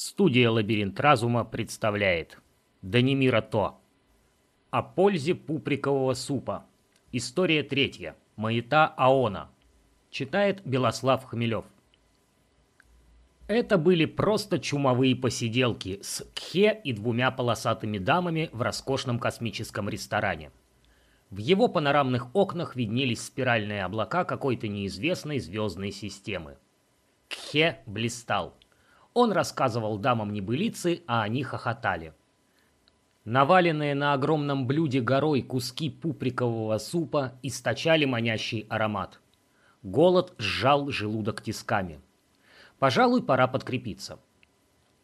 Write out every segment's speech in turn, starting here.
Студия «Лабиринт разума» представляет Данимира То. О пользе пуприкового супа. История третья. Маята Аона. Читает Белослав Хмелев. Это были просто чумовые посиделки с Кхе и двумя полосатыми дамами в роскошном космическом ресторане. В его панорамных окнах виднелись спиральные облака какой-то неизвестной звездной системы. Кхе блистал. Он рассказывал дамам небылицы, а они хохотали. Наваленные на огромном блюде горой куски пуприкового супа источали манящий аромат. Голод сжал желудок тисками. Пожалуй, пора подкрепиться.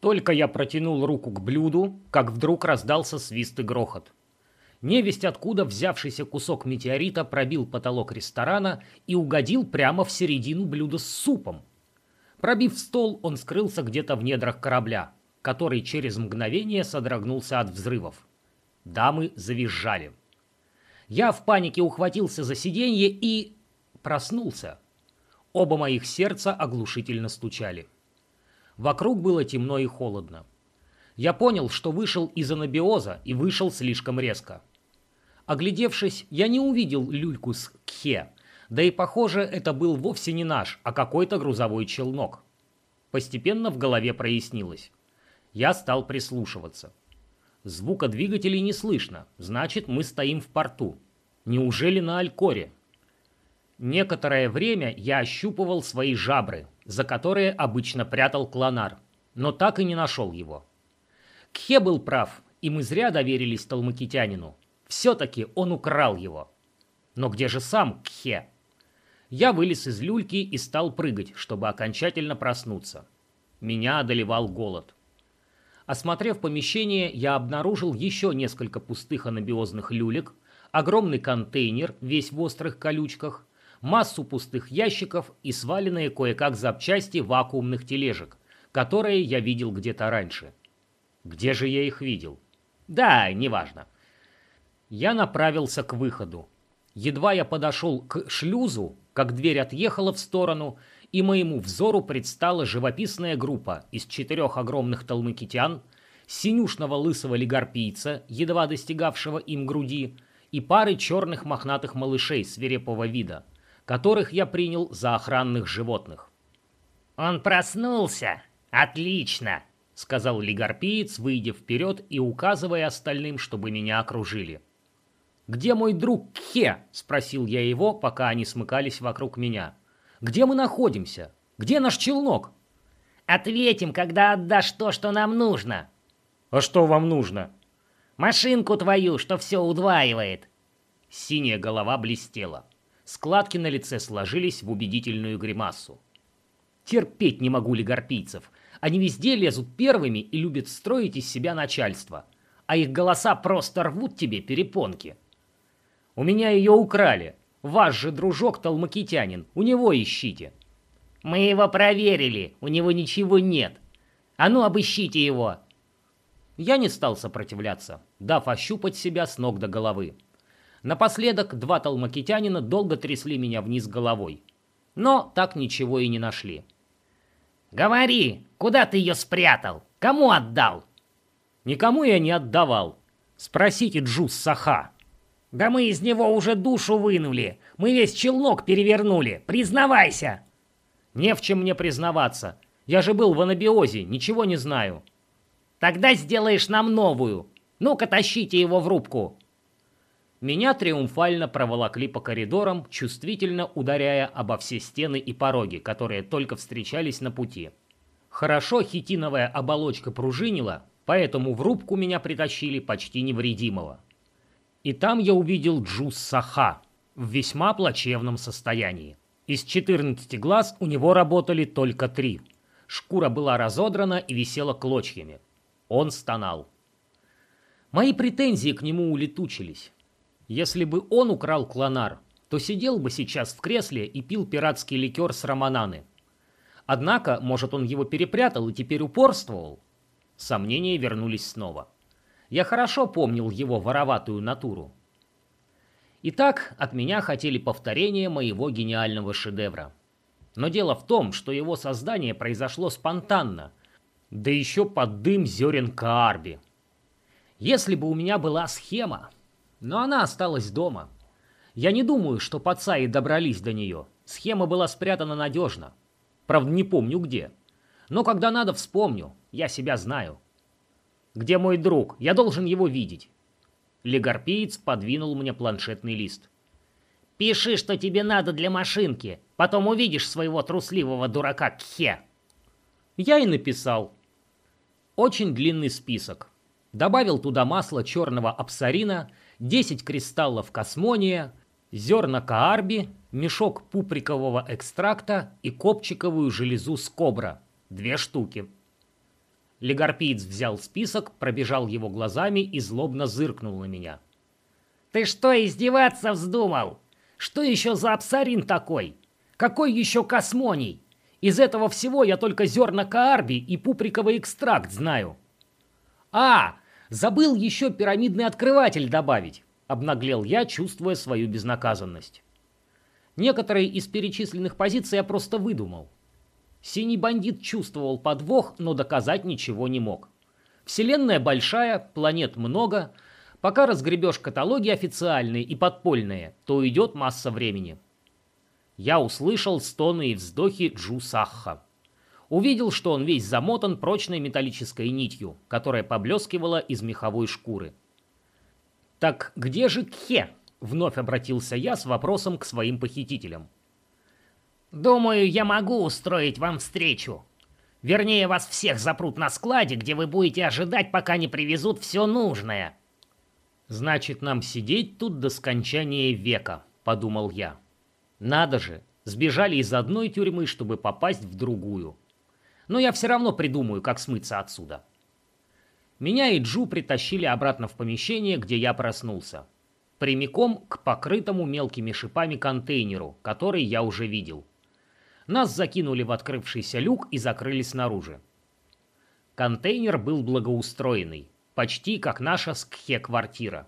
Только я протянул руку к блюду, как вдруг раздался свист и грохот. Невесть откуда взявшийся кусок метеорита пробил потолок ресторана и угодил прямо в середину блюда с супом. Пробив стол, он скрылся где-то в недрах корабля, который через мгновение содрогнулся от взрывов. Дамы завизжали. Я в панике ухватился за сиденье и... проснулся. Оба моих сердца оглушительно стучали. Вокруг было темно и холодно. Я понял, что вышел из анабиоза и вышел слишком резко. Оглядевшись, я не увидел люльку с кхе, да и, похоже, это был вовсе не наш, а какой-то грузовой челнок. Постепенно в голове прояснилось. Я стал прислушиваться. Звука двигателей не слышно, значит, мы стоим в порту. Неужели на Алькоре? Некоторое время я ощупывал свои жабры, за которые обычно прятал клонар, но так и не нашел его. Кхе был прав, и мы зря доверились Талмакитянину. Все-таки он украл его. Но где же сам Кхе? Я вылез из люльки и стал прыгать, чтобы окончательно проснуться. Меня одолевал голод. Осмотрев помещение, я обнаружил еще несколько пустых анабиозных люлек, огромный контейнер, весь в острых колючках, массу пустых ящиков и сваленные кое-как запчасти вакуумных тележек, которые я видел где-то раньше. Где же я их видел? Да, неважно. Я направился к выходу. Едва я подошел к шлюзу, как дверь отъехала в сторону, и моему взору предстала живописная группа из четырех огромных талмыкитян, синюшного лысого лигарпийца, едва достигавшего им груди, и пары черных мохнатых малышей свирепого вида, которых я принял за охранных животных. «Он проснулся! Отлично!» — сказал лигарпиец, выйдя вперед и указывая остальным, чтобы меня окружили. «Где мой друг Кхе?» — спросил я его, пока они смыкались вокруг меня. «Где мы находимся? Где наш челнок?» «Ответим, когда отдашь то, что нам нужно». «А что вам нужно?» «Машинку твою, что все удваивает». Синяя голова блестела. Складки на лице сложились в убедительную гримасу. Терпеть не могу лигарпийцев. Они везде лезут первыми и любят строить из себя начальство. А их голоса просто рвут тебе перепонки. У меня ее украли. Ваш же дружок талмакитянин, у него ищите. Мы его проверили, у него ничего нет. А ну, обыщите его. Я не стал сопротивляться, дав ощупать себя с ног до головы. Напоследок два талмакитянина долго трясли меня вниз головой. Но так ничего и не нашли. «Говори, куда ты ее спрятал? Кому отдал?» «Никому я не отдавал. Спросите Джус Саха». Да мы из него уже душу вынули. Мы весь челнок перевернули. Признавайся. Не в чем мне признаваться. Я же был в анабиозе, ничего не знаю. Тогда сделаешь нам новую. Ну-ка, тащите его в рубку. Меня триумфально проволокли по коридорам, чувствительно ударяя обо все стены и пороги, которые только встречались на пути. Хорошо хитиновая оболочка пружинила, поэтому в рубку меня притащили почти невредимого. И там я увидел Джус Саха в весьма плачевном состоянии. Из 14 глаз у него работали только три. Шкура была разодрана и висела клочьями. Он стонал. Мои претензии к нему улетучились. Если бы он украл клонар, то сидел бы сейчас в кресле и пил пиратский ликер с романаны. Однако, может, он его перепрятал и теперь упорствовал? Сомнения вернулись снова. Я хорошо помнил его вороватую натуру. Итак, от меня хотели повторения моего гениального шедевра. Но дело в том, что его создание произошло спонтанно. Да еще под дым зерен Каарби. Если бы у меня была схема, но она осталась дома. Я не думаю, что пацаи добрались до нее. Схема была спрятана надежно. Правда, не помню где. Но когда надо, вспомню. Я себя знаю. Где мой друг? Я должен его видеть. Легарпиец подвинул мне планшетный лист. «Пиши, что тебе надо для машинки. Потом увидишь своего трусливого дурака Кхе». Я и написал. Очень длинный список. Добавил туда масло черного абсарина, 10 кристаллов космония, зерна каарби, мешок пуприкового экстракта и копчиковую железу скобра. Две штуки. Легарпиец взял список, пробежал его глазами и злобно зыркнул на меня. «Ты что, издеваться вздумал? Что еще за абсарин такой? Какой еще космоний? Из этого всего я только зерна каарби и пуприковый экстракт знаю». «А, забыл еще пирамидный открыватель добавить», — обнаглел я, чувствуя свою безнаказанность. Некоторые из перечисленных позиций я просто выдумал. Синий бандит чувствовал подвох, но доказать ничего не мог. Вселенная большая, планет много. Пока разгребешь каталоги официальные и подпольные, то идет масса времени. Я услышал стоны и вздохи Джу Сахха. Увидел, что он весь замотан прочной металлической нитью, которая поблескивала из меховой шкуры. «Так где же Кхе?» — вновь обратился я с вопросом к своим похитителям. Думаю, я могу устроить вам встречу. Вернее, вас всех запрут на складе, где вы будете ожидать, пока не привезут все нужное. Значит, нам сидеть тут до скончания века, подумал я. Надо же, сбежали из одной тюрьмы, чтобы попасть в другую. Но я все равно придумаю, как смыться отсюда. Меня и Джу притащили обратно в помещение, где я проснулся. Прямиком к покрытому мелкими шипами контейнеру, который я уже видел. Нас закинули в открывшийся люк и закрыли снаружи. Контейнер был благоустроенный, почти как наша скхе-квартира.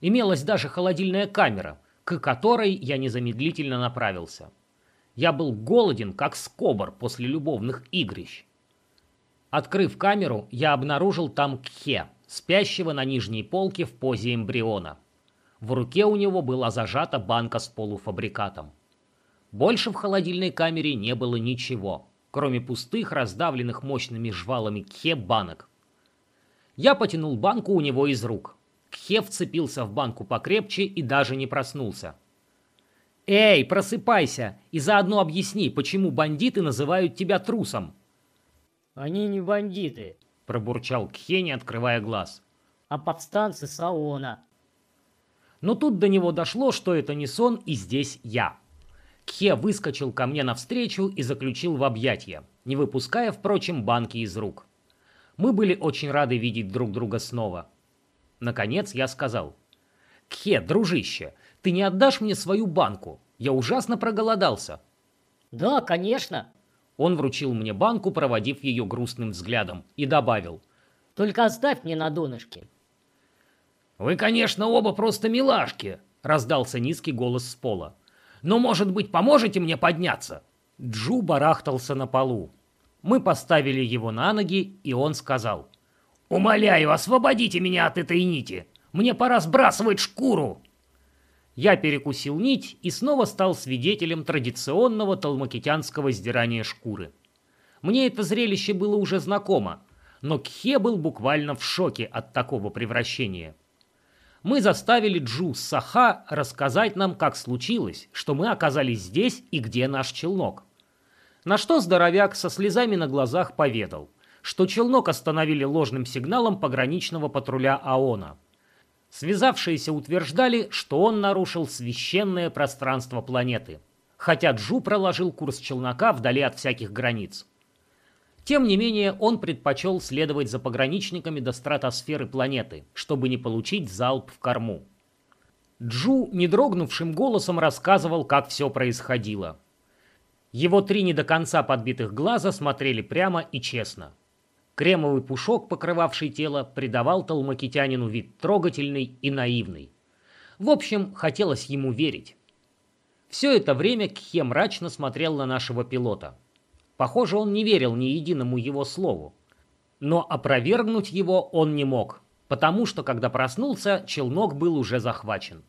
Имелась даже холодильная камера, к которой я незамедлительно направился. Я был голоден, как скобр после любовных игрищ. Открыв камеру, я обнаружил там Кхе, спящего на нижней полке в позе эмбриона. В руке у него была зажата банка с полуфабрикатом. Больше в холодильной камере не было ничего, кроме пустых, раздавленных мощными жвалами кхе банок. Я потянул банку у него из рук. Кхе вцепился в банку покрепче и даже не проснулся. «Эй, просыпайся и заодно объясни, почему бандиты называют тебя трусом». «Они не бандиты», — пробурчал Кхе, не открывая глаз. «А повстанцы Саона». Но тут до него дошло, что это не сон и здесь я. Кхе выскочил ко мне навстречу и заключил в объятия, не выпуская, впрочем, банки из рук. Мы были очень рады видеть друг друга снова. Наконец я сказал. «Кхе, дружище, ты не отдашь мне свою банку? Я ужасно проголодался». «Да, конечно». Он вручил мне банку, проводив ее грустным взглядом, и добавил. «Только оставь мне на донышке». «Вы, конечно, оба просто милашки», — раздался низкий голос с пола. Но, может быть, поможете мне подняться?» Джу барахтался на полу. Мы поставили его на ноги, и он сказал. «Умоляю, освободите меня от этой нити! Мне пора сбрасывать шкуру!» Я перекусил нить и снова стал свидетелем традиционного талмакитянского сдирания шкуры. Мне это зрелище было уже знакомо, но Кхе был буквально в шоке от такого превращения мы заставили Джу Саха рассказать нам, как случилось, что мы оказались здесь и где наш челнок. На что здоровяк со слезами на глазах поведал, что челнок остановили ложным сигналом пограничного патруля АОНа. Связавшиеся утверждали, что он нарушил священное пространство планеты, хотя Джу проложил курс челнока вдали от всяких границ. Тем не менее, он предпочел следовать за пограничниками до стратосферы планеты, чтобы не получить залп в корму. Джу недрогнувшим голосом рассказывал, как все происходило. Его три не до конца подбитых глаза смотрели прямо и честно. Кремовый пушок, покрывавший тело, придавал талмакитянину вид трогательный и наивный. В общем, хотелось ему верить. Все это время Кхе мрачно смотрел на нашего пилота – Похоже, он не верил ни единому его слову. Но опровергнуть его он не мог, потому что, когда проснулся, челнок был уже захвачен.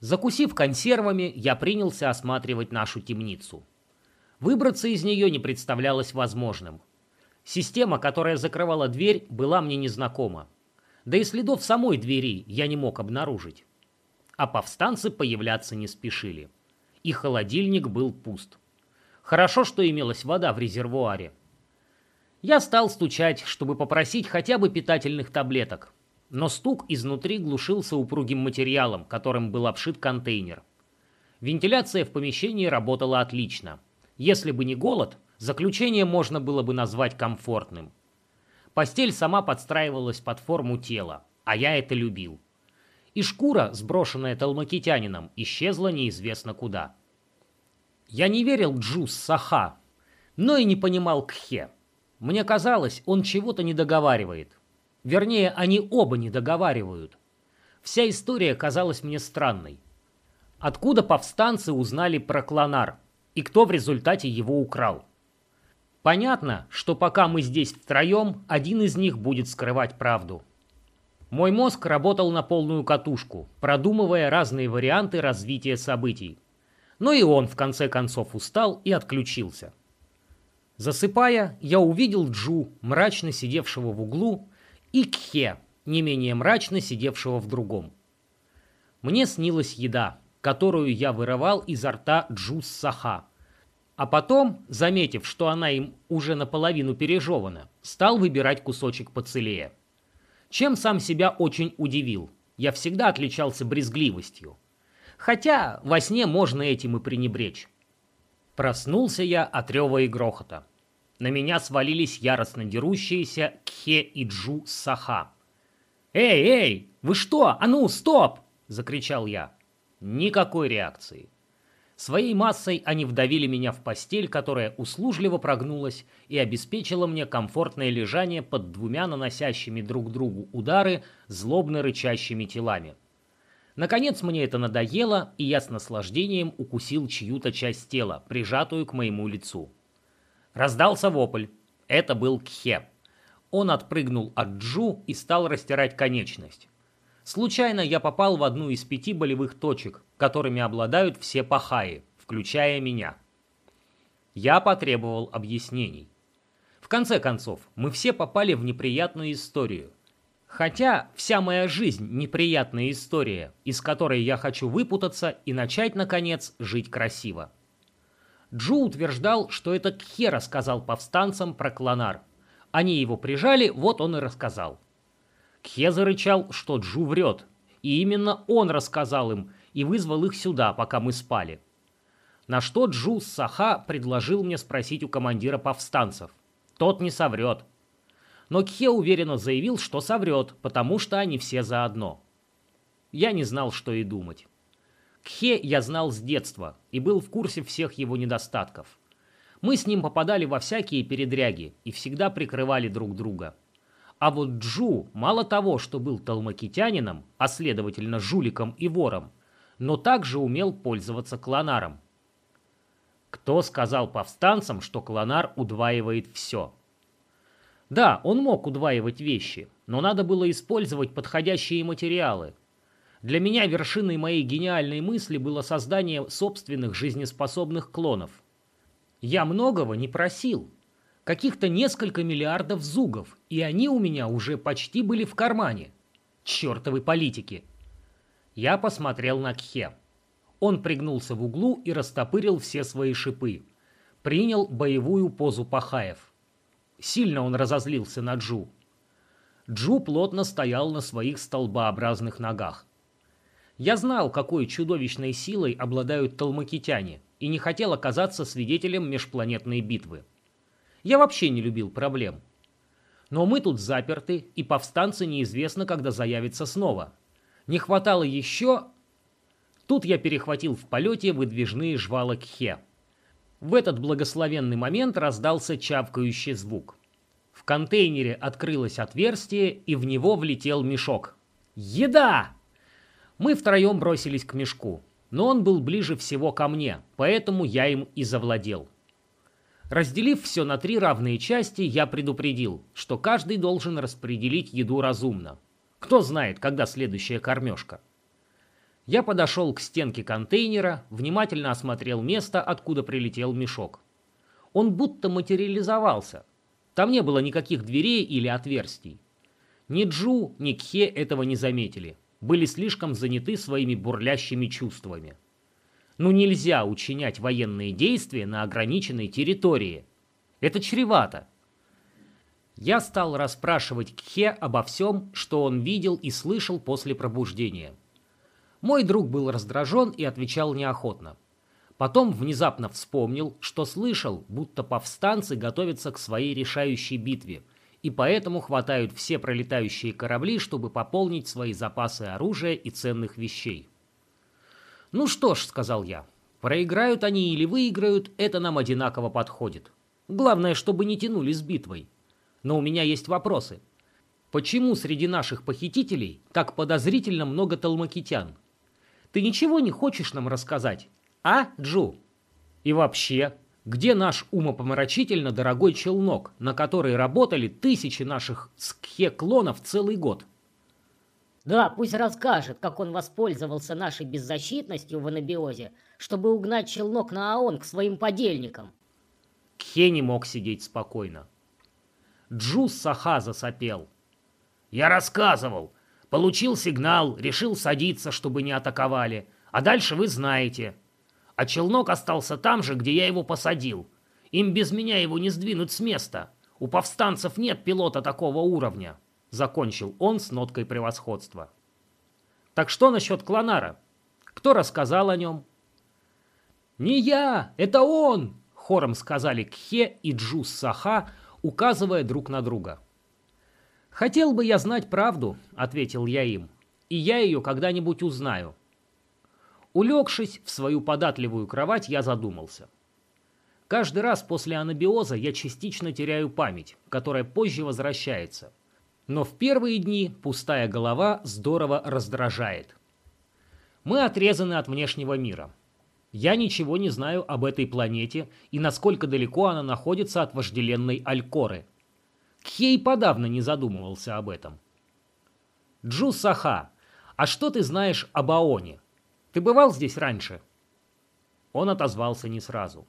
Закусив консервами, я принялся осматривать нашу темницу. Выбраться из нее не представлялось возможным. Система, которая закрывала дверь, была мне незнакома. Да и следов самой двери я не мог обнаружить. А повстанцы появляться не спешили. И холодильник был пуст. Хорошо, что имелась вода в резервуаре. Я стал стучать, чтобы попросить хотя бы питательных таблеток. Но стук изнутри глушился упругим материалом, которым был обшит контейнер. Вентиляция в помещении работала отлично. Если бы не голод, заключение можно было бы назвать комфортным. Постель сама подстраивалась под форму тела, а я это любил. И шкура, сброшенная талмакитянином, исчезла неизвестно куда. Я не верил Джус Саха, но и не понимал Кхе. Мне казалось, он чего-то не договаривает. Вернее, они оба не договаривают. Вся история казалась мне странной. Откуда повстанцы узнали про Клонар и кто в результате его украл? Понятно, что пока мы здесь втроем, один из них будет скрывать правду. Мой мозг работал на полную катушку, продумывая разные варианты развития событий. Но и он в конце концов устал и отключился. Засыпая, я увидел Джу, мрачно сидевшего в углу, и Кхе, не менее мрачно сидевшего в другом. Мне снилась еда, которую я вырывал изо рта Джу Саха. А потом, заметив, что она им уже наполовину пережевана, стал выбирать кусочек поцелее. Чем сам себя очень удивил. Я всегда отличался брезгливостью. Хотя во сне можно этим и пренебречь. Проснулся я от рева и грохота. На меня свалились яростно дерущиеся Кхе и Джу Саха. «Эй, эй, вы что? А ну, стоп!» – закричал я. Никакой реакции. Своей массой они вдавили меня в постель, которая услужливо прогнулась и обеспечила мне комфортное лежание под двумя наносящими друг другу удары злобно рычащими телами. Наконец мне это надоело, и я с наслаждением укусил чью-то часть тела, прижатую к моему лицу. Раздался вопль. Это был Кхе. Он отпрыгнул от Джу и стал растирать конечность. Случайно я попал в одну из пяти болевых точек, которыми обладают все пахаи, включая меня. Я потребовал объяснений. В конце концов, мы все попали в неприятную историю. Хотя вся моя жизнь – неприятная история, из которой я хочу выпутаться и начать, наконец, жить красиво. Джу утверждал, что это Кхе рассказал повстанцам про Клонар. Они его прижали, вот он и рассказал. Кхе зарычал, что Джу врет, и именно он рассказал им и вызвал их сюда, пока мы спали. На что Джу Саха предложил мне спросить у командира повстанцев. Тот не соврет. Но Кхе уверенно заявил, что соврет, потому что они все заодно. Я не знал, что и думать. Кхе я знал с детства и был в курсе всех его недостатков. Мы с ним попадали во всякие передряги и всегда прикрывали друг друга. А вот Джу мало того, что был талмакитянином, а следовательно жуликом и вором, но также умел пользоваться клонаром. Кто сказал повстанцам, что клонар удваивает все? Да, он мог удваивать вещи, но надо было использовать подходящие материалы, для меня вершиной моей гениальной мысли было создание собственных жизнеспособных клонов. Я многого не просил. Каких-то несколько миллиардов зугов, и они у меня уже почти были в кармане. Чертовы политики. Я посмотрел на Кхе. Он пригнулся в углу и растопырил все свои шипы. Принял боевую позу Пахаев. Сильно он разозлился на Джу. Джу плотно стоял на своих столбообразных ногах. Я знал, какой чудовищной силой обладают талмакитяне, и не хотел оказаться свидетелем межпланетной битвы. Я вообще не любил проблем. Но мы тут заперты, и повстанцы неизвестно, когда заявятся снова. Не хватало еще... Тут я перехватил в полете выдвижные жвала Кхе. В этот благословенный момент раздался чавкающий звук. В контейнере открылось отверстие, и в него влетел мешок. «Еда!» Мы втроем бросились к мешку, но он был ближе всего ко мне, поэтому я им и завладел. Разделив все на три равные части, я предупредил, что каждый должен распределить еду разумно. Кто знает, когда следующая кормежка. Я подошел к стенке контейнера, внимательно осмотрел место, откуда прилетел мешок. Он будто материализовался. Там не было никаких дверей или отверстий. Ни Джу, ни Кхе этого не заметили. Были слишком заняты своими бурлящими чувствами. Ну нельзя учинять военные действия на ограниченной территории. Это чревато. Я стал расспрашивать Кхе обо всем, что он видел и слышал после пробуждения. Мой друг был раздражен и отвечал неохотно. Потом внезапно вспомнил, что слышал, будто повстанцы готовятся к своей решающей битве, и поэтому хватают все пролетающие корабли, чтобы пополнить свои запасы оружия и ценных вещей. «Ну что ж», — сказал я, — «проиграют они или выиграют, это нам одинаково подходит. Главное, чтобы не тянули с битвой. Но у меня есть вопросы. Почему среди наших похитителей так подозрительно много талмакитян? Ты ничего не хочешь нам рассказать? А, Джу? И вообще, где наш умопомрачительно дорогой челнок, на который работали тысячи наших скхе-клонов целый год?» Да, пусть расскажет, как он воспользовался нашей беззащитностью в анабиозе, чтобы угнать челнок на АОН к своим подельникам. Кхе не мог сидеть спокойно. Джус Саха засопел. «Я рассказывал. Получил сигнал, решил садиться, чтобы не атаковали. А дальше вы знаете. А челнок остался там же, где я его посадил. Им без меня его не сдвинуть с места. У повстанцев нет пилота такого уровня». Закончил он с ноткой превосходства. Так что насчет Клонара? Кто рассказал о нем? «Не я, это он!» — хором сказали Кхе и Джус Саха, указывая друг на друга. «Хотел бы я знать правду», — ответил я им, — «и я ее когда-нибудь узнаю». Улегшись в свою податливую кровать, я задумался. Каждый раз после анабиоза я частично теряю память, которая позже возвращается — но в первые дни пустая голова здорово раздражает. Мы отрезаны от внешнего мира. Я ничего не знаю об этой планете и насколько далеко она находится от вожделенной Алькоры. Кхей подавно не задумывался об этом. Джу Саха, а что ты знаешь об Аоне? Ты бывал здесь раньше? Он отозвался не сразу.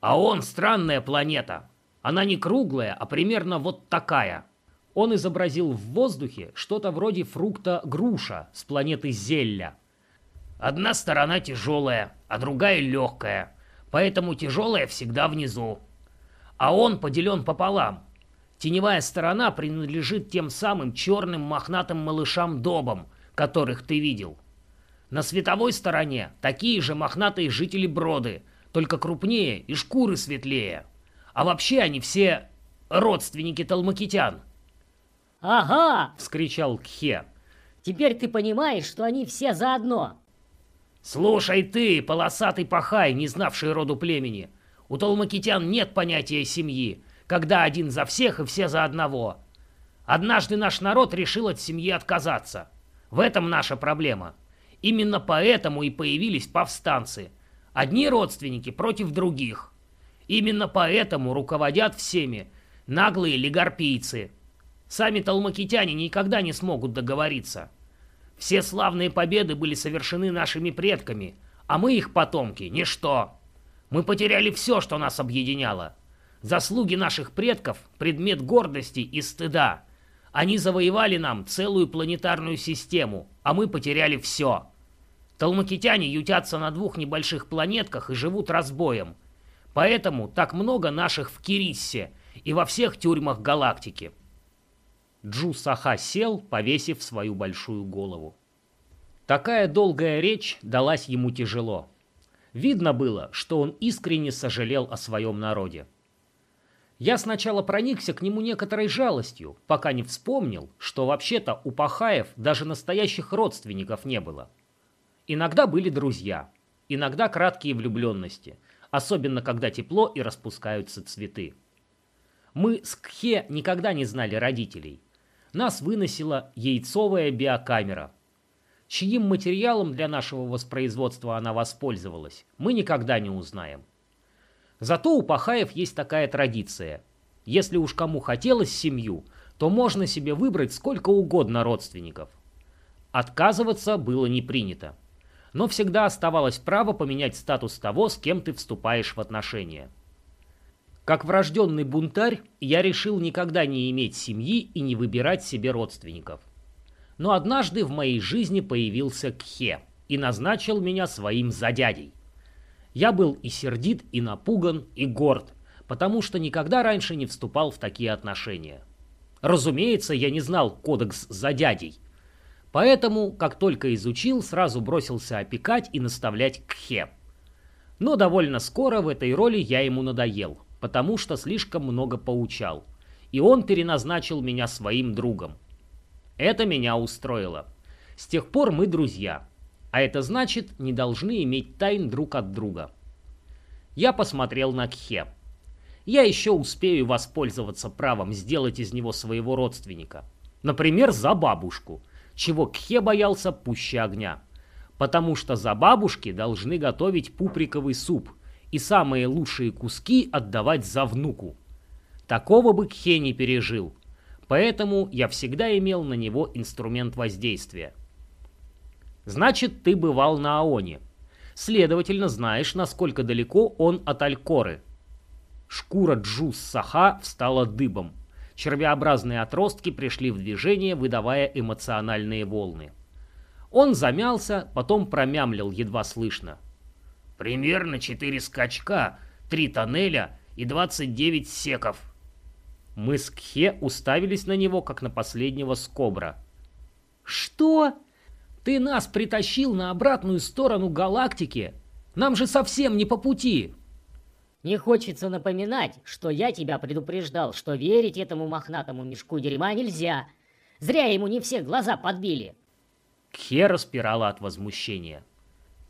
Аон странная планета. Она не круглая, а примерно вот такая – он изобразил в воздухе что-то вроде фрукта груша с планеты Зелля. Одна сторона тяжелая, а другая легкая, поэтому тяжелая всегда внизу. А он поделен пополам. Теневая сторона принадлежит тем самым черным мохнатым малышам-добам, которых ты видел. На световой стороне такие же мохнатые жители Броды, только крупнее и шкуры светлее. А вообще они все родственники талмакитян – «Ага!» — вскричал Кхе. «Теперь ты понимаешь, что они все заодно!» «Слушай ты, полосатый пахай, не знавший роду племени! У талмакитян нет понятия семьи, когда один за всех и все за одного. Однажды наш народ решил от семьи отказаться. В этом наша проблема. Именно поэтому и появились повстанцы. Одни родственники против других. Именно поэтому руководят всеми наглые лигарпийцы». Сами талмакитяне никогда не смогут договориться. Все славные победы были совершены нашими предками, а мы их потомки – ничто. Мы потеряли все, что нас объединяло. Заслуги наших предков – предмет гордости и стыда. Они завоевали нам целую планетарную систему, а мы потеряли все. Талмакитяне ютятся на двух небольших планетках и живут разбоем. Поэтому так много наших в Кириссе и во всех тюрьмах галактики. Джу Саха сел, повесив свою большую голову. Такая долгая речь далась ему тяжело. Видно было, что он искренне сожалел о своем народе. Я сначала проникся к нему некоторой жалостью, пока не вспомнил, что вообще-то у Пахаев даже настоящих родственников не было. Иногда были друзья, иногда краткие влюбленности, особенно когда тепло и распускаются цветы. Мы с Кхе никогда не знали родителей – нас выносила яйцовая биокамера. Чьим материалом для нашего воспроизводства она воспользовалась, мы никогда не узнаем. Зато у Пахаев есть такая традиция. Если уж кому хотелось семью, то можно себе выбрать сколько угодно родственников. Отказываться было не принято. Но всегда оставалось право поменять статус того, с кем ты вступаешь в отношения. Как врожденный бунтарь, я решил никогда не иметь семьи и не выбирать себе родственников. Но однажды в моей жизни появился Кхе и назначил меня своим задядей. Я был и сердит, и напуган, и горд, потому что никогда раньше не вступал в такие отношения. Разумеется, я не знал кодекс за дядей. Поэтому, как только изучил, сразу бросился опекать и наставлять Кхе. Но довольно скоро в этой роли я ему надоел, потому что слишком много поучал. И он переназначил меня своим другом. Это меня устроило. С тех пор мы друзья. А это значит, не должны иметь тайн друг от друга. Я посмотрел на Кхе я еще успею воспользоваться правом сделать из него своего родственника. Например, за бабушку, чего Кхе боялся пуще огня. Потому что за бабушки должны готовить пуприковый суп и самые лучшие куски отдавать за внуку. Такого бы Кхе не пережил, поэтому я всегда имел на него инструмент воздействия. Значит, ты бывал на Аоне. Следовательно, знаешь, насколько далеко он от Алькоры – Шкура Джус Саха встала дыбом. Червеобразные отростки пришли в движение, выдавая эмоциональные волны. Он замялся, потом промямлил едва слышно. «Примерно четыре скачка, три тоннеля и двадцать девять секов». Мы с Кхе уставились на него, как на последнего скобра. «Что? Ты нас притащил на обратную сторону галактики? Нам же совсем не по пути!» Не хочется напоминать, что я тебя предупреждал, что верить этому мохнатому мешку дерьма нельзя. Зря ему не все глаза подбили. Кхе распирала от возмущения.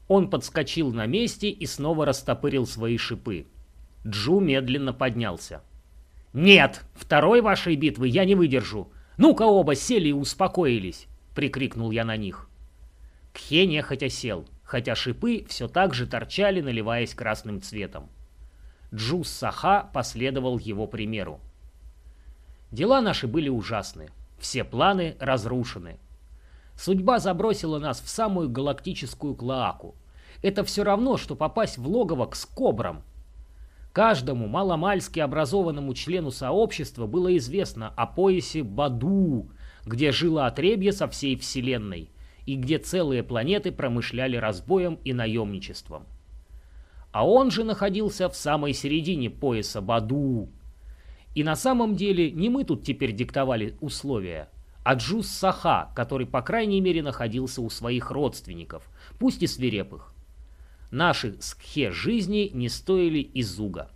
Он подскочил на месте и снова растопырил свои шипы. Джу медленно поднялся. «Нет, второй вашей битвы я не выдержу. Ну-ка оба сели и успокоились!» — прикрикнул я на них. Кхе нехотя сел, хотя шипы все так же торчали, наливаясь красным цветом. Джус Саха последовал его примеру. Дела наши были ужасны. Все планы разрушены. Судьба забросила нас в самую галактическую клоаку. Это все равно, что попасть в логово к скобрам. Каждому маломальски образованному члену сообщества было известно о поясе Баду, где жило отребье со всей Вселенной, и где целые планеты промышляли разбоем и наемничеством а он же находился в самой середине пояса Баду. И на самом деле не мы тут теперь диктовали условия, а Джус Саха, который по крайней мере находился у своих родственников, пусть и свирепых. Наши скхе жизни не стоили и зуга.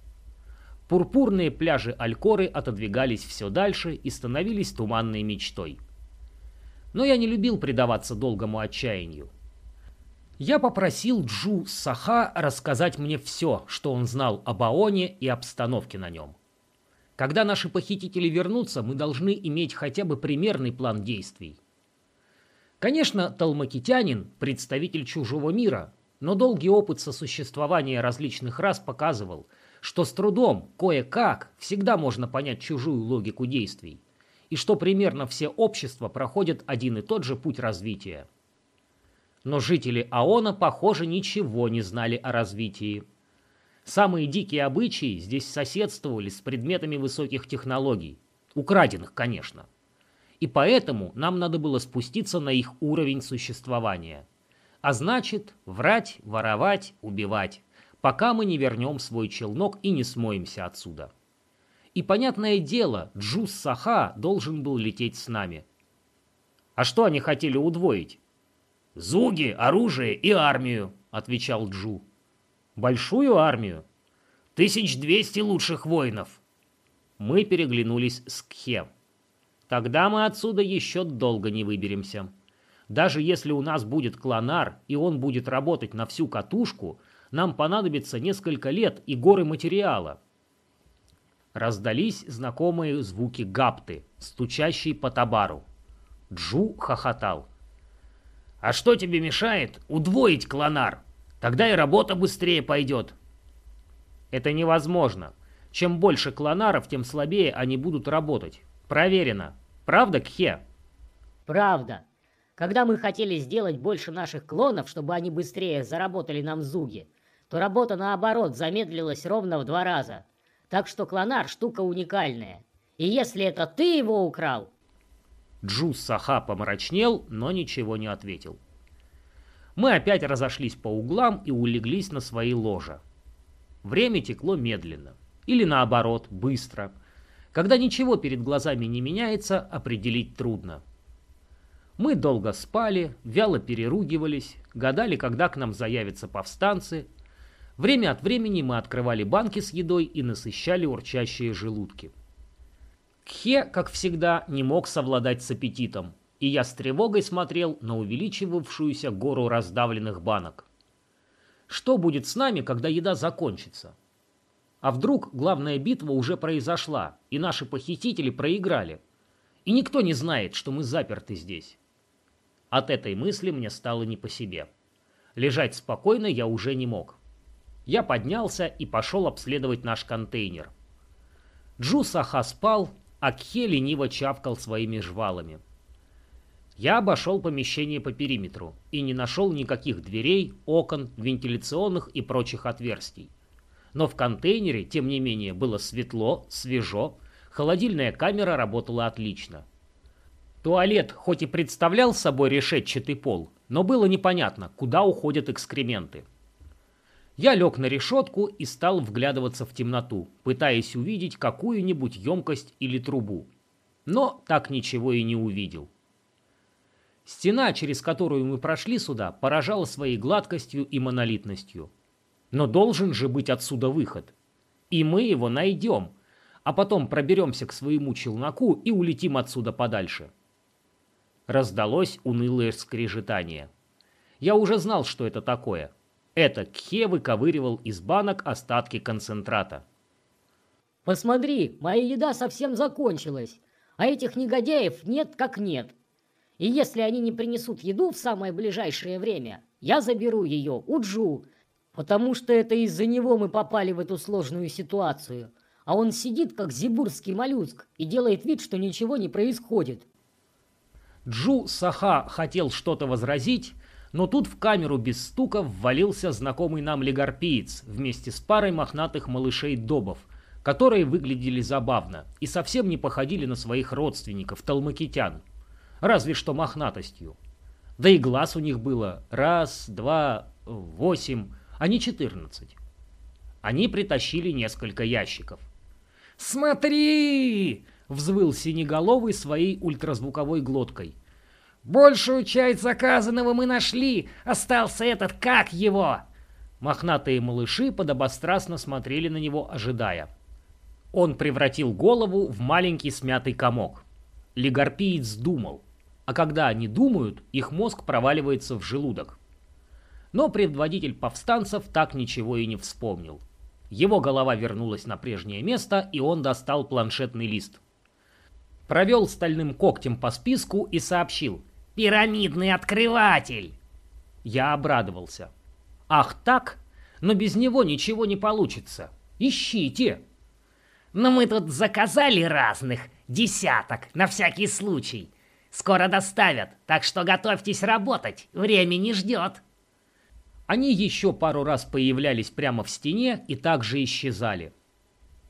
Пурпурные пляжи Алькоры отодвигались все дальше и становились туманной мечтой. Но я не любил предаваться долгому отчаянию. Я попросил Джу Саха рассказать мне все, что он знал об Аоне и обстановке на нем. Когда наши похитители вернутся, мы должны иметь хотя бы примерный план действий. Конечно, талмакитянин – представитель чужого мира, но долгий опыт сосуществования различных рас показывал, что с трудом, кое-как, всегда можно понять чужую логику действий, и что примерно все общества проходят один и тот же путь развития – но жители Аона, похоже, ничего не знали о развитии. Самые дикие обычаи здесь соседствовали с предметами высоких технологий. Украденных, конечно. И поэтому нам надо было спуститься на их уровень существования. А значит, врать, воровать, убивать, пока мы не вернем свой челнок и не смоемся отсюда. И понятное дело, Джус Саха должен был лететь с нами. А что они хотели удвоить? «Зуги, оружие и армию», — отвечал Джу. «Большую армию?» «Тысяч двести лучших воинов». Мы переглянулись с Кхе. «Тогда мы отсюда еще долго не выберемся. Даже если у нас будет клонар, и он будет работать на всю катушку, нам понадобится несколько лет и горы материала». Раздались знакомые звуки гапты, стучащие по табару. Джу хохотал. А что тебе мешает удвоить клонар? Тогда и работа быстрее пойдет. Это невозможно. Чем больше клонаров, тем слабее они будут работать. Проверено. Правда, Кхе? Правда. Когда мы хотели сделать больше наших клонов, чтобы они быстрее заработали нам зуги, то работа наоборот замедлилась ровно в два раза. Так что клонар штука уникальная. И если это ты его украл... Джус Саха помрачнел, но ничего не ответил. Мы опять разошлись по углам и улеглись на свои ложа. Время текло медленно. Или наоборот, быстро. Когда ничего перед глазами не меняется, определить трудно. Мы долго спали, вяло переругивались, гадали, когда к нам заявятся повстанцы. Время от времени мы открывали банки с едой и насыщали урчащие желудки. Кхе, как всегда, не мог совладать с аппетитом, и я с тревогой смотрел на увеличивавшуюся гору раздавленных банок. Что будет с нами, когда еда закончится? А вдруг главная битва уже произошла, и наши похитители проиграли? И никто не знает, что мы заперты здесь. От этой мысли мне стало не по себе. Лежать спокойно я уже не мог. Я поднялся и пошел обследовать наш контейнер. Джу Саха спал, а Кхе лениво чавкал своими жвалами. Я обошел помещение по периметру и не нашел никаких дверей, окон, вентиляционных и прочих отверстий. Но в контейнере, тем не менее, было светло, свежо, холодильная камера работала отлично. Туалет хоть и представлял собой решетчатый пол, но было непонятно, куда уходят экскременты. Я лег на решетку и стал вглядываться в темноту, пытаясь увидеть какую-нибудь емкость или трубу. Но так ничего и не увидел. Стена, через которую мы прошли сюда, поражала своей гладкостью и монолитностью. Но должен же быть отсюда выход. И мы его найдем, а потом проберемся к своему челноку и улетим отсюда подальше. Раздалось унылое скрежетание. Я уже знал, что это такое. Это Кхе выковыривал из банок остатки концентрата. «Посмотри, моя еда совсем закончилась, а этих негодяев нет как нет. И если они не принесут еду в самое ближайшее время, я заберу ее у Джу, потому что это из-за него мы попали в эту сложную ситуацию. А он сидит, как зибурский моллюск, и делает вид, что ничего не происходит. Джу Саха хотел что-то возразить, но тут в камеру без стука ввалился знакомый нам легарпиец вместе с парой мохнатых малышей-добов, которые выглядели забавно и совсем не походили на своих родственников, талмакитян, разве что мохнатостью. Да и глаз у них было раз, два, восемь, а не четырнадцать. Они притащили несколько ящиков. «Смотри!» взвыл синеголовый своей ультразвуковой глоткой. «Большую часть заказанного мы нашли! Остался этот, как его!» Мохнатые малыши подобострастно смотрели на него, ожидая. Он превратил голову в маленький смятый комок. Легарпиец думал. А когда они думают, их мозг проваливается в желудок. Но предводитель повстанцев так ничего и не вспомнил. Его голова вернулась на прежнее место, и он достал планшетный лист провел стальным когтем по списку и сообщил «Пирамидный открыватель!». Я обрадовался. «Ах так? Но без него ничего не получится. Ищите!» «Но мы тут заказали разных, десяток, на всякий случай. Скоро доставят, так что готовьтесь работать, время не ждет». Они еще пару раз появлялись прямо в стене и также исчезали.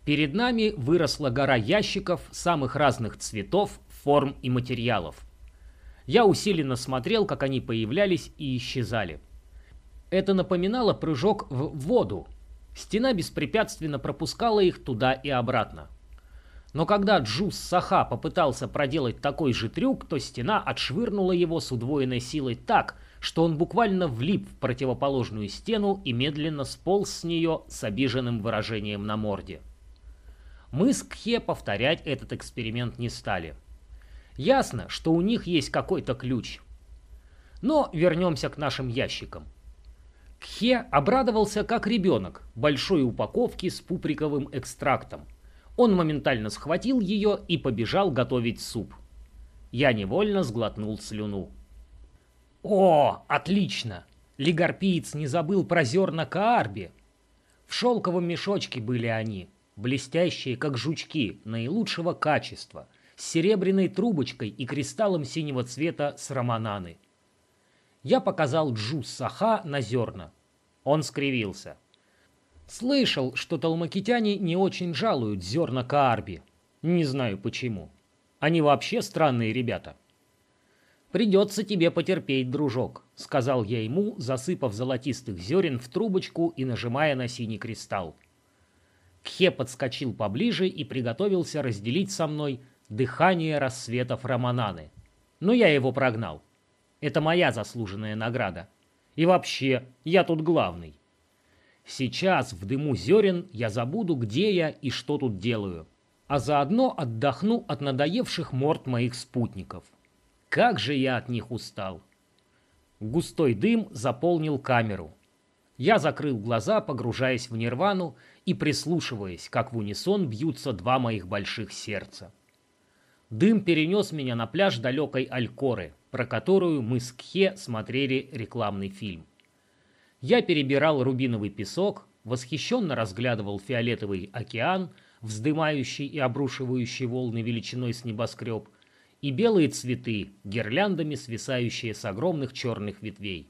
Перед нами выросла гора ящиков самых разных цветов, форм и материалов. Я усиленно смотрел, как они появлялись и исчезали. Это напоминало прыжок в воду. Стена беспрепятственно пропускала их туда и обратно. Но когда Джус Саха попытался проделать такой же трюк, то стена отшвырнула его с удвоенной силой так, что он буквально влип в противоположную стену и медленно сполз с нее с обиженным выражением на морде. Мы с Кхе повторять этот эксперимент не стали. Ясно, что у них есть какой-то ключ. Но вернемся к нашим ящикам. Кхе обрадовался как ребенок большой упаковки с пуприковым экстрактом. Он моментально схватил ее и побежал готовить суп. Я невольно сглотнул слюну. «О, отлично! Лигарпиец не забыл про зерна каарби!» В шелковом мешочке были они, блестящие, как жучки, наилучшего качества, с серебряной трубочкой и кристаллом синего цвета с романаны. Я показал Джус Саха на зерна. Он скривился. Слышал, что талмакитяне не очень жалуют зерна Каарби. Не знаю почему. Они вообще странные ребята. «Придется тебе потерпеть, дружок», — сказал я ему, засыпав золотистых зерен в трубочку и нажимая на синий кристалл. Кхе подскочил поближе и приготовился разделить со мной дыхание рассветов Романаны. Но я его прогнал. Это моя заслуженная награда. И вообще, я тут главный. Сейчас в дыму зерен я забуду, где я и что тут делаю. А заодно отдохну от надоевших морд моих спутников. Как же я от них устал. Густой дым заполнил камеру. Я закрыл глаза, погружаясь в нирвану и прислушиваясь, как в унисон бьются два моих больших сердца. Дым перенес меня на пляж далекой Алькоры, про которую мы с Кхе смотрели рекламный фильм. Я перебирал рубиновый песок, восхищенно разглядывал фиолетовый океан, вздымающий и обрушивающий волны величиной с небоскреб, и белые цветы, гирляндами свисающие с огромных черных ветвей.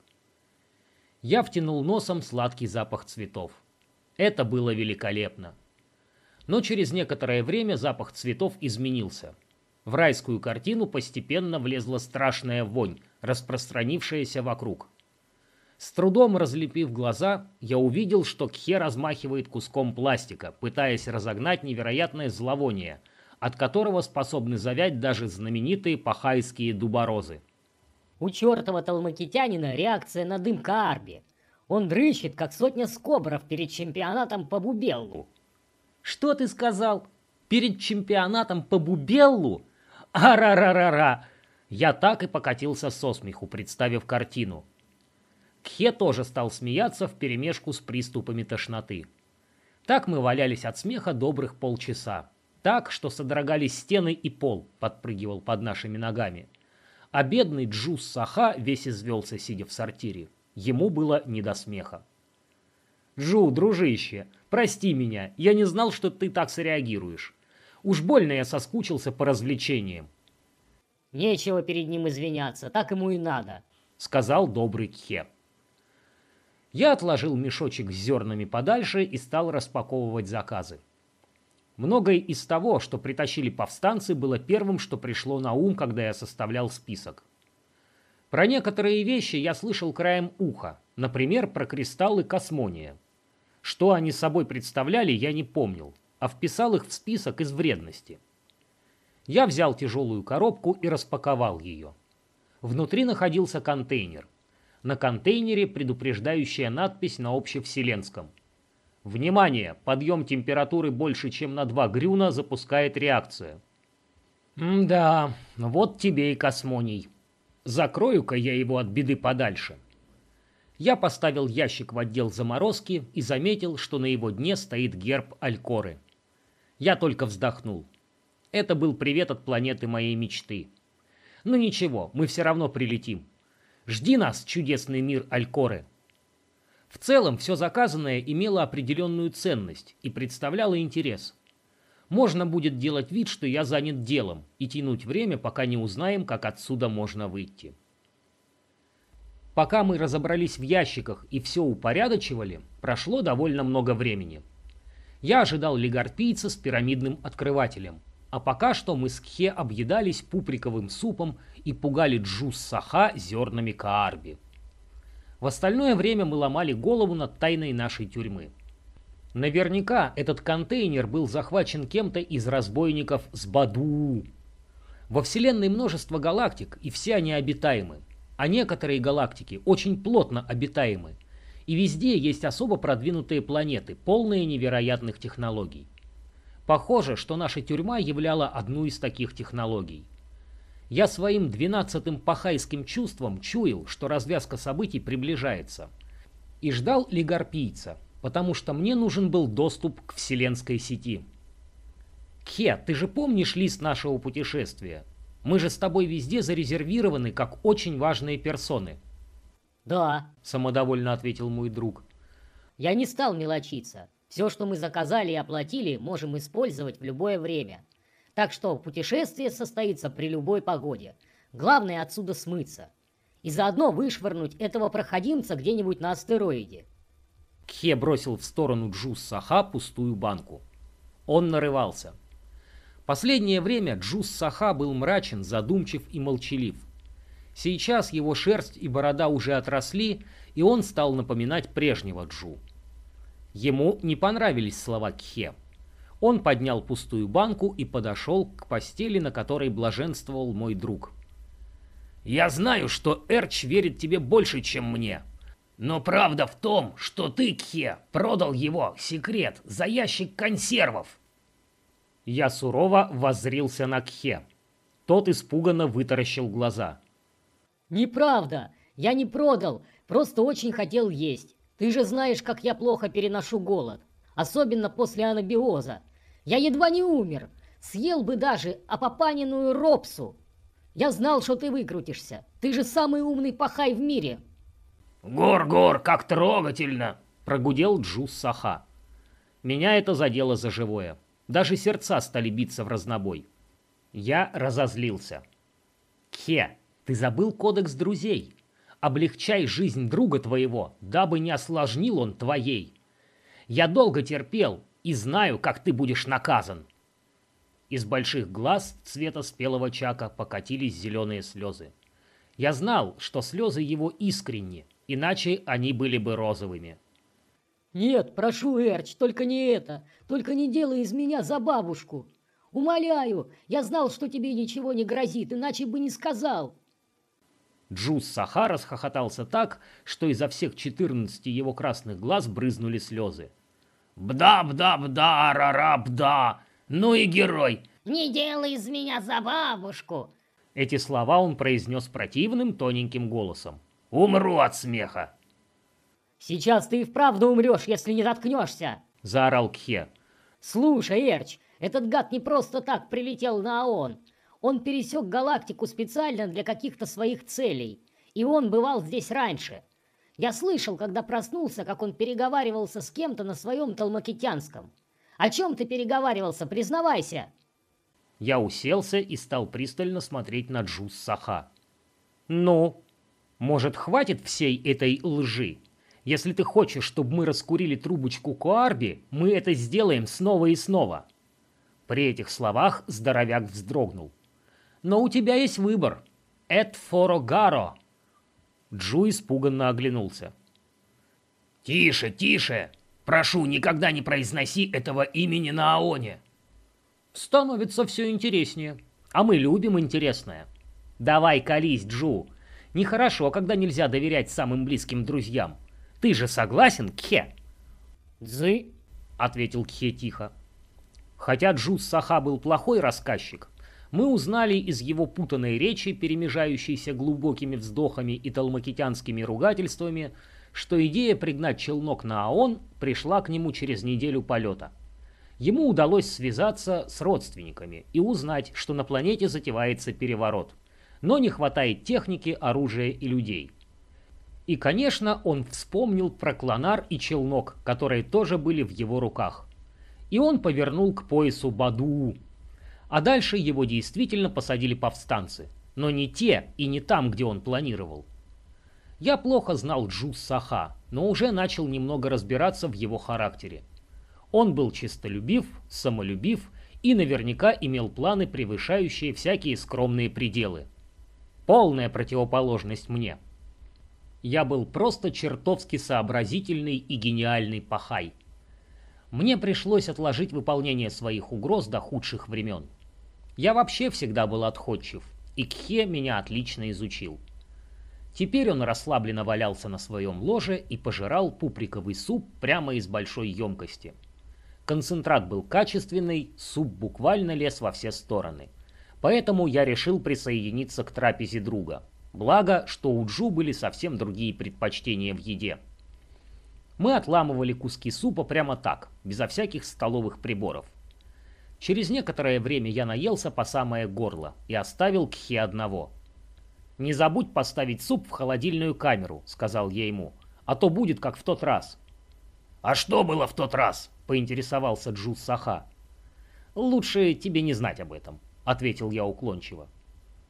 Я втянул носом сладкий запах цветов. Это было великолепно. Но через некоторое время запах цветов изменился. В райскую картину постепенно влезла страшная вонь, распространившаяся вокруг – с трудом разлепив глаза, я увидел, что Кхе размахивает куском пластика, пытаясь разогнать невероятное зловоние, от которого способны завять даже знаменитые пахайские дуборозы. У чертова талмакитянина реакция на дым Каарби. Он дрыщет, как сотня скобров перед чемпионатом по бубеллу. «Что ты сказал? Перед чемпионатом по бубеллу? Ара-ра-ра-ра!» Я так и покатился со смеху, представив картину. Кхе тоже стал смеяться вперемешку с приступами тошноты. Так мы валялись от смеха добрых полчаса. Так, что содрогались стены и пол, подпрыгивал под нашими ногами. А бедный Джус Саха весь извелся, сидя в сортире. Ему было не до смеха. «Джу, дружище, прости меня, я не знал, что ты так среагируешь. Уж больно я соскучился по развлечениям». «Нечего перед ним извиняться, так ему и надо», — сказал добрый Кхе. Я отложил мешочек с зернами подальше и стал распаковывать заказы. Многое из того, что притащили повстанцы, было первым, что пришло на ум, когда я составлял список. Про некоторые вещи я слышал краем уха, например, про кристаллы космония. Что они собой представляли, я не помнил, а вписал их в список из вредности. Я взял тяжелую коробку и распаковал ее. Внутри находился контейнер на контейнере предупреждающая надпись на общевселенском. Внимание! Подъем температуры больше, чем на 2 грюна запускает реакцию. да, вот тебе и космоний. Закрою-ка я его от беды подальше. Я поставил ящик в отдел заморозки и заметил, что на его дне стоит герб Алькоры. Я только вздохнул. Это был привет от планеты моей мечты. Ну ничего, мы все равно прилетим. Жди нас, чудесный мир Алькоры. В целом, все заказанное имело определенную ценность и представляло интерес. Можно будет делать вид, что я занят делом, и тянуть время, пока не узнаем, как отсюда можно выйти. Пока мы разобрались в ящиках и все упорядочивали, прошло довольно много времени. Я ожидал легарпийца с пирамидным открывателем, а пока что мы с Кхе объедались пуприковым супом и пугали Джус Саха зернами Каарби. В остальное время мы ломали голову над тайной нашей тюрьмы. Наверняка этот контейнер был захвачен кем-то из разбойников с Баду. Во Вселенной множество галактик, и все они обитаемы. А некоторые галактики очень плотно обитаемы. И везде есть особо продвинутые планеты, полные невероятных технологий. Похоже, что наша тюрьма являла одну из таких технологий. Я своим двенадцатым пахайским чувством чуял, что развязка событий приближается. И ждал лигарпийца, потому что мне нужен был доступ к вселенской сети. Кхе, ты же помнишь лист нашего путешествия? Мы же с тобой везде зарезервированы как очень важные персоны. Да, самодовольно ответил мой друг. Я не стал мелочиться. Все, что мы заказали и оплатили, можем использовать в любое время. Так что путешествие состоится при любой погоде. Главное отсюда смыться. И заодно вышвырнуть этого проходимца где-нибудь на астероиде. Кхе бросил в сторону Джус Саха пустую банку. Он нарывался. Последнее время Джус Саха был мрачен, задумчив и молчалив. Сейчас его шерсть и борода уже отросли, и он стал напоминать прежнего Джу. Ему не понравились слова Кхе. Он поднял пустую банку и подошел к постели, на которой блаженствовал мой друг. «Я знаю, что Эрч верит тебе больше, чем мне. Но правда в том, что ты, Кхе, продал его, секрет, за ящик консервов». Я сурово воззрился на Кхе. Тот испуганно вытаращил глаза. «Неправда! Я не продал, просто очень хотел есть. Ты же знаешь, как я плохо переношу голод, особенно после анабиоза. Я едва не умер, съел бы даже опопаненную ропсу. Я знал, что ты выкрутишься. Ты же самый умный пахай в мире. Гор-гор, как трогательно, прогудел Джус Саха. Меня это задело за живое. Даже сердца стали биться в разнобой. Я разозлился. Кхе, ты забыл кодекс друзей. Облегчай жизнь друга твоего, дабы не осложнил он твоей. Я долго терпел и знаю, как ты будешь наказан. Из больших глаз цвета спелого чака покатились зеленые слезы. Я знал, что слезы его искренни, иначе они были бы розовыми. «Нет, прошу, Эрч, только не это. Только не делай из меня за бабушку. Умоляю, я знал, что тебе ничего не грозит, иначе бы не сказал». Джус Саха расхохотался так, что изо всех четырнадцати его красных глаз брызнули слезы. «Бда-бда-бда-ра-ра-бда! Ну и герой!» «Не делай из меня за бабушку!» Эти слова он произнес противным тоненьким голосом. «Умру от смеха!» «Сейчас ты и вправду умрешь, если не заткнешься!» Заорал Кхе. «Слушай, Эрч, этот гад не просто так прилетел на ООН. Он пересек галактику специально для каких-то своих целей. И он бывал здесь раньше. Я слышал, когда проснулся, как он переговаривался с кем-то на своем талмакитянском. О чем ты переговаривался, признавайся!» Я уселся и стал пристально смотреть на Джус Саха. «Ну, может, хватит всей этой лжи? Если ты хочешь, чтобы мы раскурили трубочку Куарби, мы это сделаем снова и снова». При этих словах здоровяк вздрогнул. Но у тебя есть выбор. Эт форогаро. Джу испуганно оглянулся. «Тише, тише! Прошу, никогда не произноси этого имени на Аоне!» «Становится все интереснее. А мы любим интересное. Давай колись, Джу. Нехорошо, когда нельзя доверять самым близким друзьям. Ты же согласен, Кхе?» «Дзы», — ответил Кхе тихо. Хотя Джу Саха был плохой рассказчик, мы узнали из его путанной речи, перемежающейся глубокими вздохами и талмакитянскими ругательствами, что идея пригнать челнок на АОН пришла к нему через неделю полета. Ему удалось связаться с родственниками и узнать, что на планете затевается переворот. Но не хватает техники, оружия и людей. И, конечно, он вспомнил про клонар и челнок, которые тоже были в его руках. И он повернул к поясу Бадуу, а дальше его действительно посадили повстанцы. Но не те и не там, где он планировал. Я плохо знал Джус Саха, но уже начал немного разбираться в его характере. Он был чистолюбив, самолюбив и наверняка имел планы, превышающие всякие скромные пределы. Полная противоположность мне. Я был просто чертовски сообразительный и гениальный пахай. Мне пришлось отложить выполнение своих угроз до худших времен. Я вообще всегда был отходчив, и Кхе меня отлично изучил. Теперь он расслабленно валялся на своем ложе и пожирал пуприковый суп прямо из большой емкости. Концентрат был качественный, суп буквально лез во все стороны. Поэтому я решил присоединиться к трапезе друга. Благо, что у Джу были совсем другие предпочтения в еде. Мы отламывали куски супа прямо так, безо всяких столовых приборов. Через некоторое время я наелся по самое горло и оставил Кхи одного. «Не забудь поставить суп в холодильную камеру», — сказал я ему, — «а то будет как в тот раз». «А что было в тот раз?» — поинтересовался Джус Саха. «Лучше тебе не знать об этом», — ответил я уклончиво.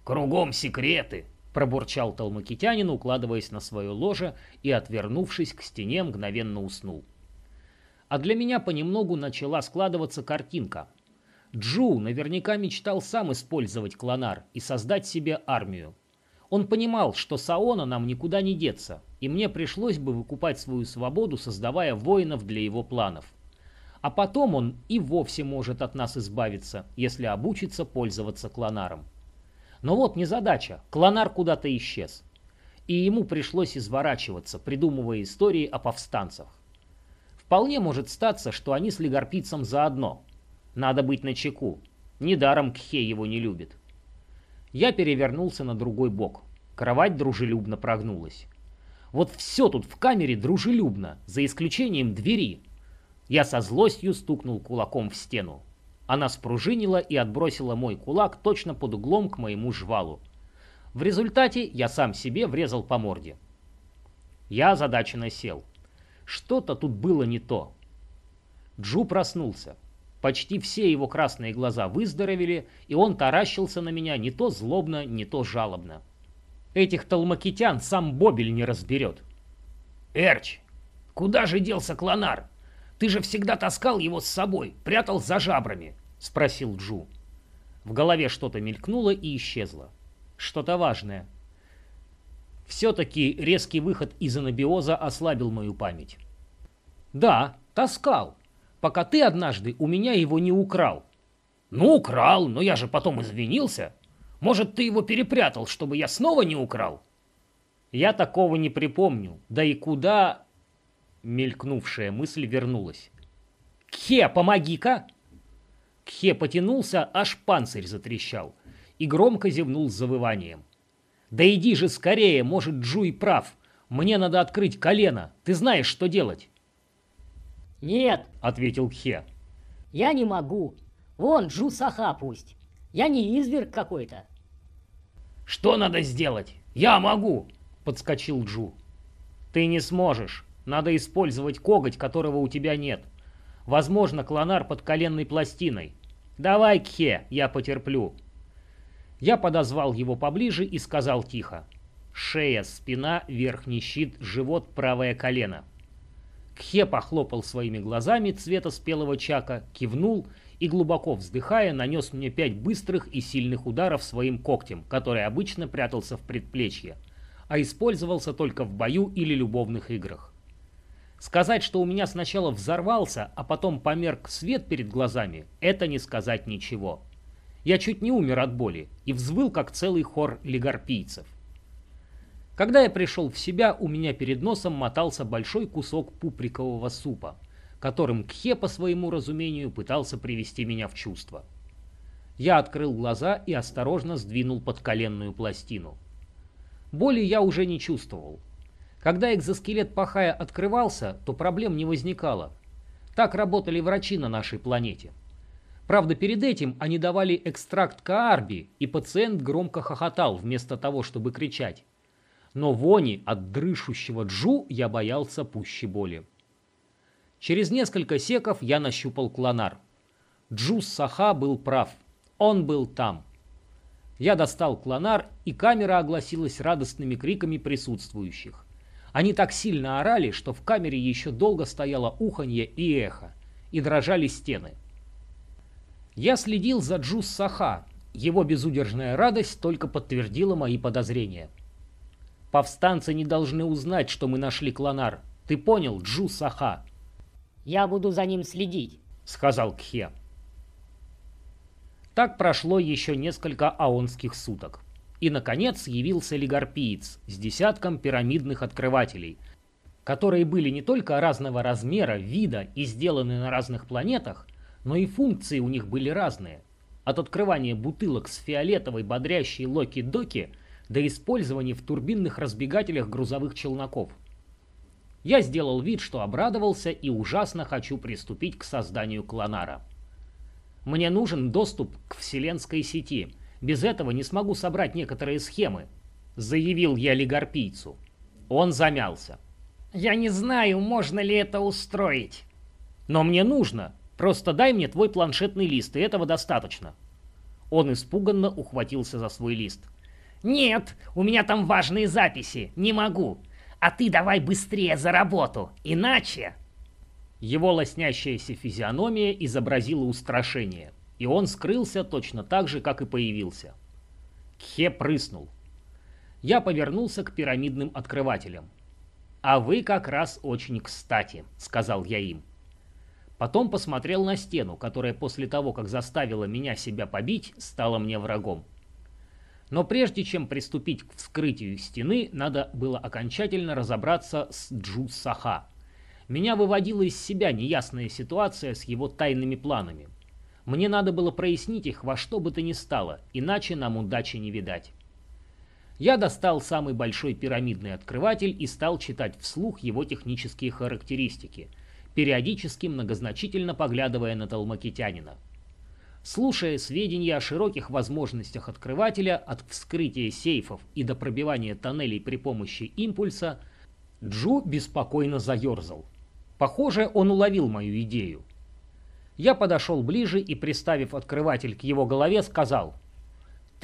«Кругом секреты», — пробурчал талмакитянин, укладываясь на свое ложе и, отвернувшись к стене, мгновенно уснул. А для меня понемногу начала складываться картинка. Джу наверняка мечтал сам использовать клонар и создать себе армию. Он понимал, что Саона нам никуда не деться, и мне пришлось бы выкупать свою свободу, создавая воинов для его планов. А потом он и вовсе может от нас избавиться, если обучится пользоваться клонаром. Но вот незадача, клонар куда-то исчез. И ему пришлось изворачиваться, придумывая истории о повстанцах. Вполне может статься, что они с легарпицем заодно. Надо быть начеку. Недаром Кхе его не любит. Я перевернулся на другой бок. Кровать дружелюбно прогнулась. Вот все тут в камере дружелюбно, за исключением двери — я со злостью стукнул кулаком в стену. Она спружинила и отбросила мой кулак точно под углом к моему жвалу. В результате я сам себе врезал по морде. Я озадаченно сел. Что-то тут было не то. Джу проснулся. Почти все его красные глаза выздоровели, и он таращился на меня не то злобно, не то жалобно. Этих толмакитян сам Бобель не разберет. «Эрч, куда же делся клонар?» Ты же всегда таскал его с собой, прятал за жабрами», — спросил Джу. В голове что-то мелькнуло и исчезло. Что-то важное. Все-таки резкий выход из анабиоза ослабил мою память. «Да, таскал, пока ты однажды у меня его не украл». «Ну, украл, но я же потом извинился. Может, ты его перепрятал, чтобы я снова не украл?» «Я такого не припомню. Да и куда...» Мелькнувшая мысль вернулась. «Кхе, помоги-ка!» Кхе потянулся, аж панцирь затрещал, и громко зевнул с завыванием. «Да иди же скорее, может, Джуй прав. Мне надо открыть колено. Ты знаешь, что делать?» «Нет», — ответил Кхе. «Я не могу. Вон, Джу Саха пусть. Я не изверг какой-то». «Что надо сделать? Я могу!» — подскочил Джу. «Ты не сможешь. Надо использовать коготь, которого у тебя нет. Возможно, клонар под коленной пластиной. Давай, Кхе, я потерплю. Я подозвал его поближе и сказал тихо. Шея, спина, верхний щит, живот, правое колено. Кхе похлопал своими глазами цвета спелого чака, кивнул и, глубоко вздыхая, нанес мне пять быстрых и сильных ударов своим когтем, который обычно прятался в предплечье, а использовался только в бою или любовных играх. Сказать, что у меня сначала взорвался, а потом померк свет перед глазами, это не сказать ничего. Я чуть не умер от боли и взвыл, как целый хор легарпийцев. Когда я пришел в себя, у меня перед носом мотался большой кусок пуприкового супа, которым Кхе, по своему разумению, пытался привести меня в чувство. Я открыл глаза и осторожно сдвинул подколенную пластину. Боли я уже не чувствовал, когда экзоскелет Пахая открывался, то проблем не возникало. Так работали врачи на нашей планете. Правда, перед этим они давали экстракт каарби, и пациент громко хохотал вместо того, чтобы кричать. Но вони от дрышущего джу я боялся пуще боли. Через несколько секов я нащупал клонар. Джус Саха был прав. Он был там. Я достал клонар, и камера огласилась радостными криками присутствующих. Они так сильно орали, что в камере еще долго стояло уханье и эхо, и дрожали стены. Я следил за Джус Саха. Его безудержная радость только подтвердила мои подозрения. Повстанцы не должны узнать, что мы нашли клонар. Ты понял, Джу Саха? Я буду за ним следить, сказал Кхе. Так прошло еще несколько аонских суток. И, наконец, явился лигарпиец с десятком пирамидных открывателей, которые были не только разного размера, вида и сделаны на разных планетах, но и функции у них были разные. От открывания бутылок с фиолетовой бодрящей Локи-Доки до использования в турбинных разбегателях грузовых челноков. Я сделал вид, что обрадовался и ужасно хочу приступить к созданию клонара. Мне нужен доступ к вселенской сети – без этого не смогу собрать некоторые схемы», — заявил я лигарпийцу. Он замялся. Я не знаю, можно ли это устроить. Но мне нужно. Просто дай мне твой планшетный лист, и этого достаточно. Он испуганно ухватился за свой лист. Нет, у меня там важные записи, не могу. А ты давай быстрее за работу, иначе... Его лоснящаяся физиономия изобразила устрашение, и он скрылся точно так же, как и появился. Кхе прыснул. Я повернулся к пирамидным открывателям. «А вы как раз очень кстати», — сказал я им. Потом посмотрел на стену, которая после того, как заставила меня себя побить, стала мне врагом. Но прежде чем приступить к вскрытию стены, надо было окончательно разобраться с Джу Саха. Меня выводила из себя неясная ситуация с его тайными планами. Мне надо было прояснить их во что бы то ни стало, иначе нам удачи не видать. Я достал самый большой пирамидный открыватель и стал читать вслух его технические характеристики, периодически многозначительно поглядывая на талмакитянина. Слушая сведения о широких возможностях открывателя от вскрытия сейфов и до пробивания тоннелей при помощи импульса, Джу беспокойно заерзал. Похоже, он уловил мою идею. Я подошел ближе и, приставив открыватель к его голове, сказал –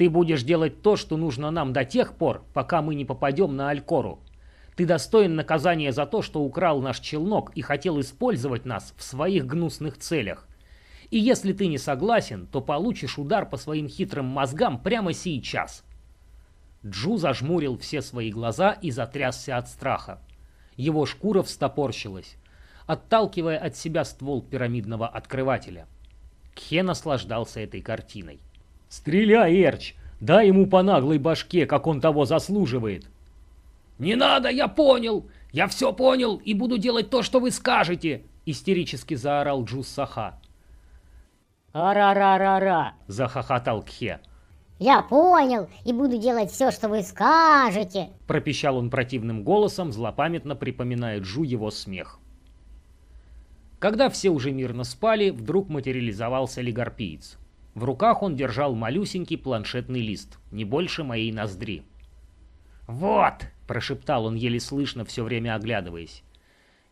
ты будешь делать то, что нужно нам до тех пор, пока мы не попадем на Алькору. Ты достоин наказания за то, что украл наш челнок и хотел использовать нас в своих гнусных целях. И если ты не согласен, то получишь удар по своим хитрым мозгам прямо сейчас. Джу зажмурил все свои глаза и затрясся от страха. Его шкура встопорщилась, отталкивая от себя ствол пирамидного открывателя. Кхе наслаждался этой картиной. «Стреляй, Эрч! Дай ему по наглой башке, как он того заслуживает!» «Не надо, я понял! Я все понял и буду делать то, что вы скажете!» Истерически заорал Джус Саха. «Ара-ра-ра-ра!» — захохотал Кхе. «Я понял и буду делать все, что вы скажете!» Пропищал он противным голосом, злопамятно припоминая Джу его смех. Когда все уже мирно спали, вдруг материализовался лигарпиец. В руках он держал малюсенький планшетный лист, не больше моей ноздри. «Вот!» – прошептал он еле слышно, все время оглядываясь.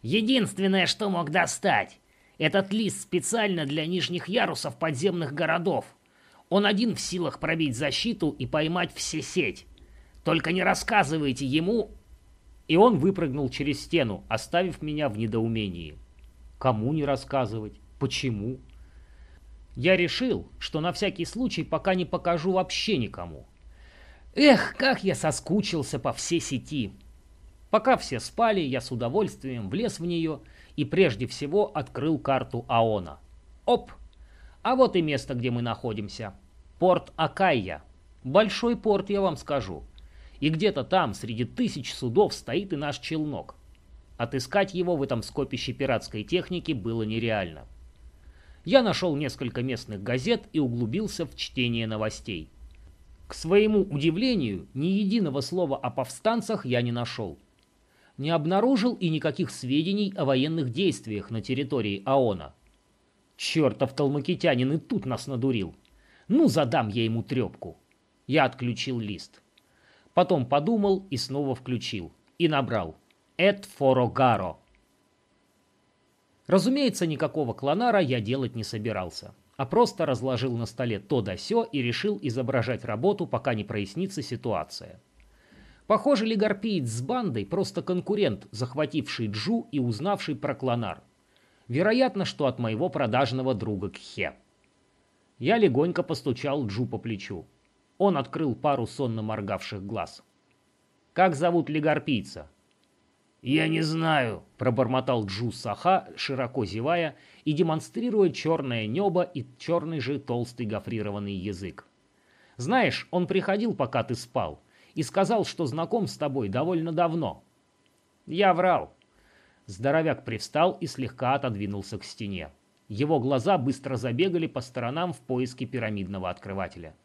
«Единственное, что мог достать. Этот лист специально для нижних ярусов подземных городов. Он один в силах пробить защиту и поймать все сеть. Только не рассказывайте ему...» И он выпрыгнул через стену, оставив меня в недоумении. Кому не рассказывать? Почему? Я решил, что на всякий случай пока не покажу вообще никому. Эх, как я соскучился по всей сети. Пока все спали, я с удовольствием влез в нее и прежде всего открыл карту Аона. Оп! А вот и место, где мы находимся. Порт Акайя. Большой порт, я вам скажу. И где-то там, среди тысяч судов, стоит и наш челнок. Отыскать его в этом скопище пиратской техники было нереально я нашел несколько местных газет и углубился в чтение новостей. К своему удивлению, ни единого слова о повстанцах я не нашел. Не обнаружил и никаких сведений о военных действиях на территории АОНа. Чертов талмакитянин и тут нас надурил. Ну, задам я ему трепку. Я отключил лист. Потом подумал и снова включил. И набрал. «Эт форогаро». Разумеется, никакого клонара я делать не собирался, а просто разложил на столе то да сё и решил изображать работу, пока не прояснится ситуация. Похоже, лигарпиец с бандой просто конкурент, захвативший Джу и узнавший про клонар. Вероятно, что от моего продажного друга Кхе. Я легонько постучал Джу по плечу. Он открыл пару сонно моргавших глаз. «Как зовут лигарпийца?» «Я не знаю», — пробормотал Джу Саха, широко зевая и демонстрируя черное небо и черный же толстый гофрированный язык. «Знаешь, он приходил, пока ты спал, и сказал, что знаком с тобой довольно давно». «Я врал». Здоровяк привстал и слегка отодвинулся к стене. Его глаза быстро забегали по сторонам в поиске пирамидного открывателя.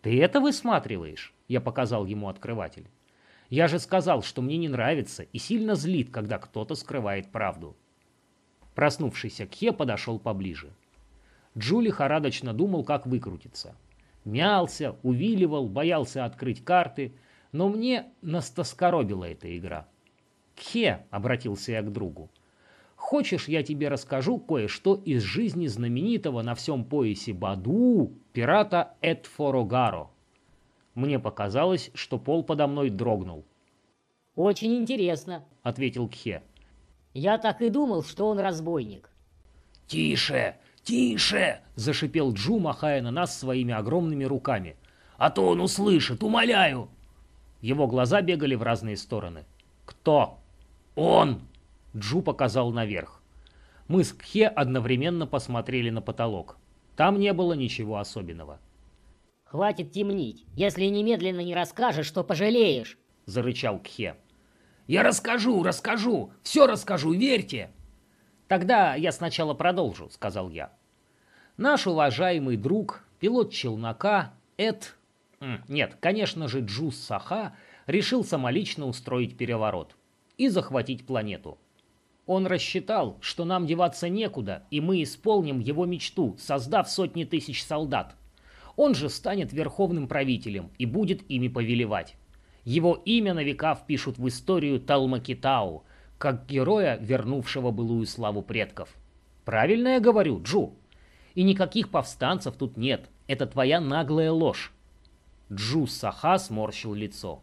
«Ты это высматриваешь?» — я показал ему открыватель. Я же сказал, что мне не нравится и сильно злит, когда кто-то скрывает правду. Проснувшийся Кхе подошел поближе. Джули хорадочно думал, как выкрутиться. Мялся, увиливал, боялся открыть карты, но мне настоскоробила эта игра. «Кхе», — обратился я к другу, — «хочешь, я тебе расскажу кое-что из жизни знаменитого на всем поясе Баду пирата Эдфорогаро?» Мне показалось, что пол подо мной дрогнул. «Очень интересно», — ответил Кхе. «Я так и думал, что он разбойник». «Тише, тише!» — зашипел Джу, махая на нас своими огромными руками. «А то он услышит, умоляю!» Его глаза бегали в разные стороны. «Кто?» «Он!» — Джу показал наверх. Мы с Кхе одновременно посмотрели на потолок. Там не было ничего особенного. «Хватит темнить. Если немедленно не расскажешь, то пожалеешь», — зарычал Кхе. «Я расскажу, расскажу, все расскажу, верьте!» «Тогда я сначала продолжу», — сказал я. Наш уважаемый друг, пилот челнока, Эд... Нет, конечно же, Джус Саха решил самолично устроить переворот и захватить планету. Он рассчитал, что нам деваться некуда, и мы исполним его мечту, создав сотни тысяч солдат. Он же станет верховным правителем и будет ими повелевать. Его имя на века впишут в историю Талмакитау, как героя, вернувшего былую славу предков. Правильно я говорю, Джу? И никаких повстанцев тут нет. Это твоя наглая ложь. Джу Саха сморщил лицо.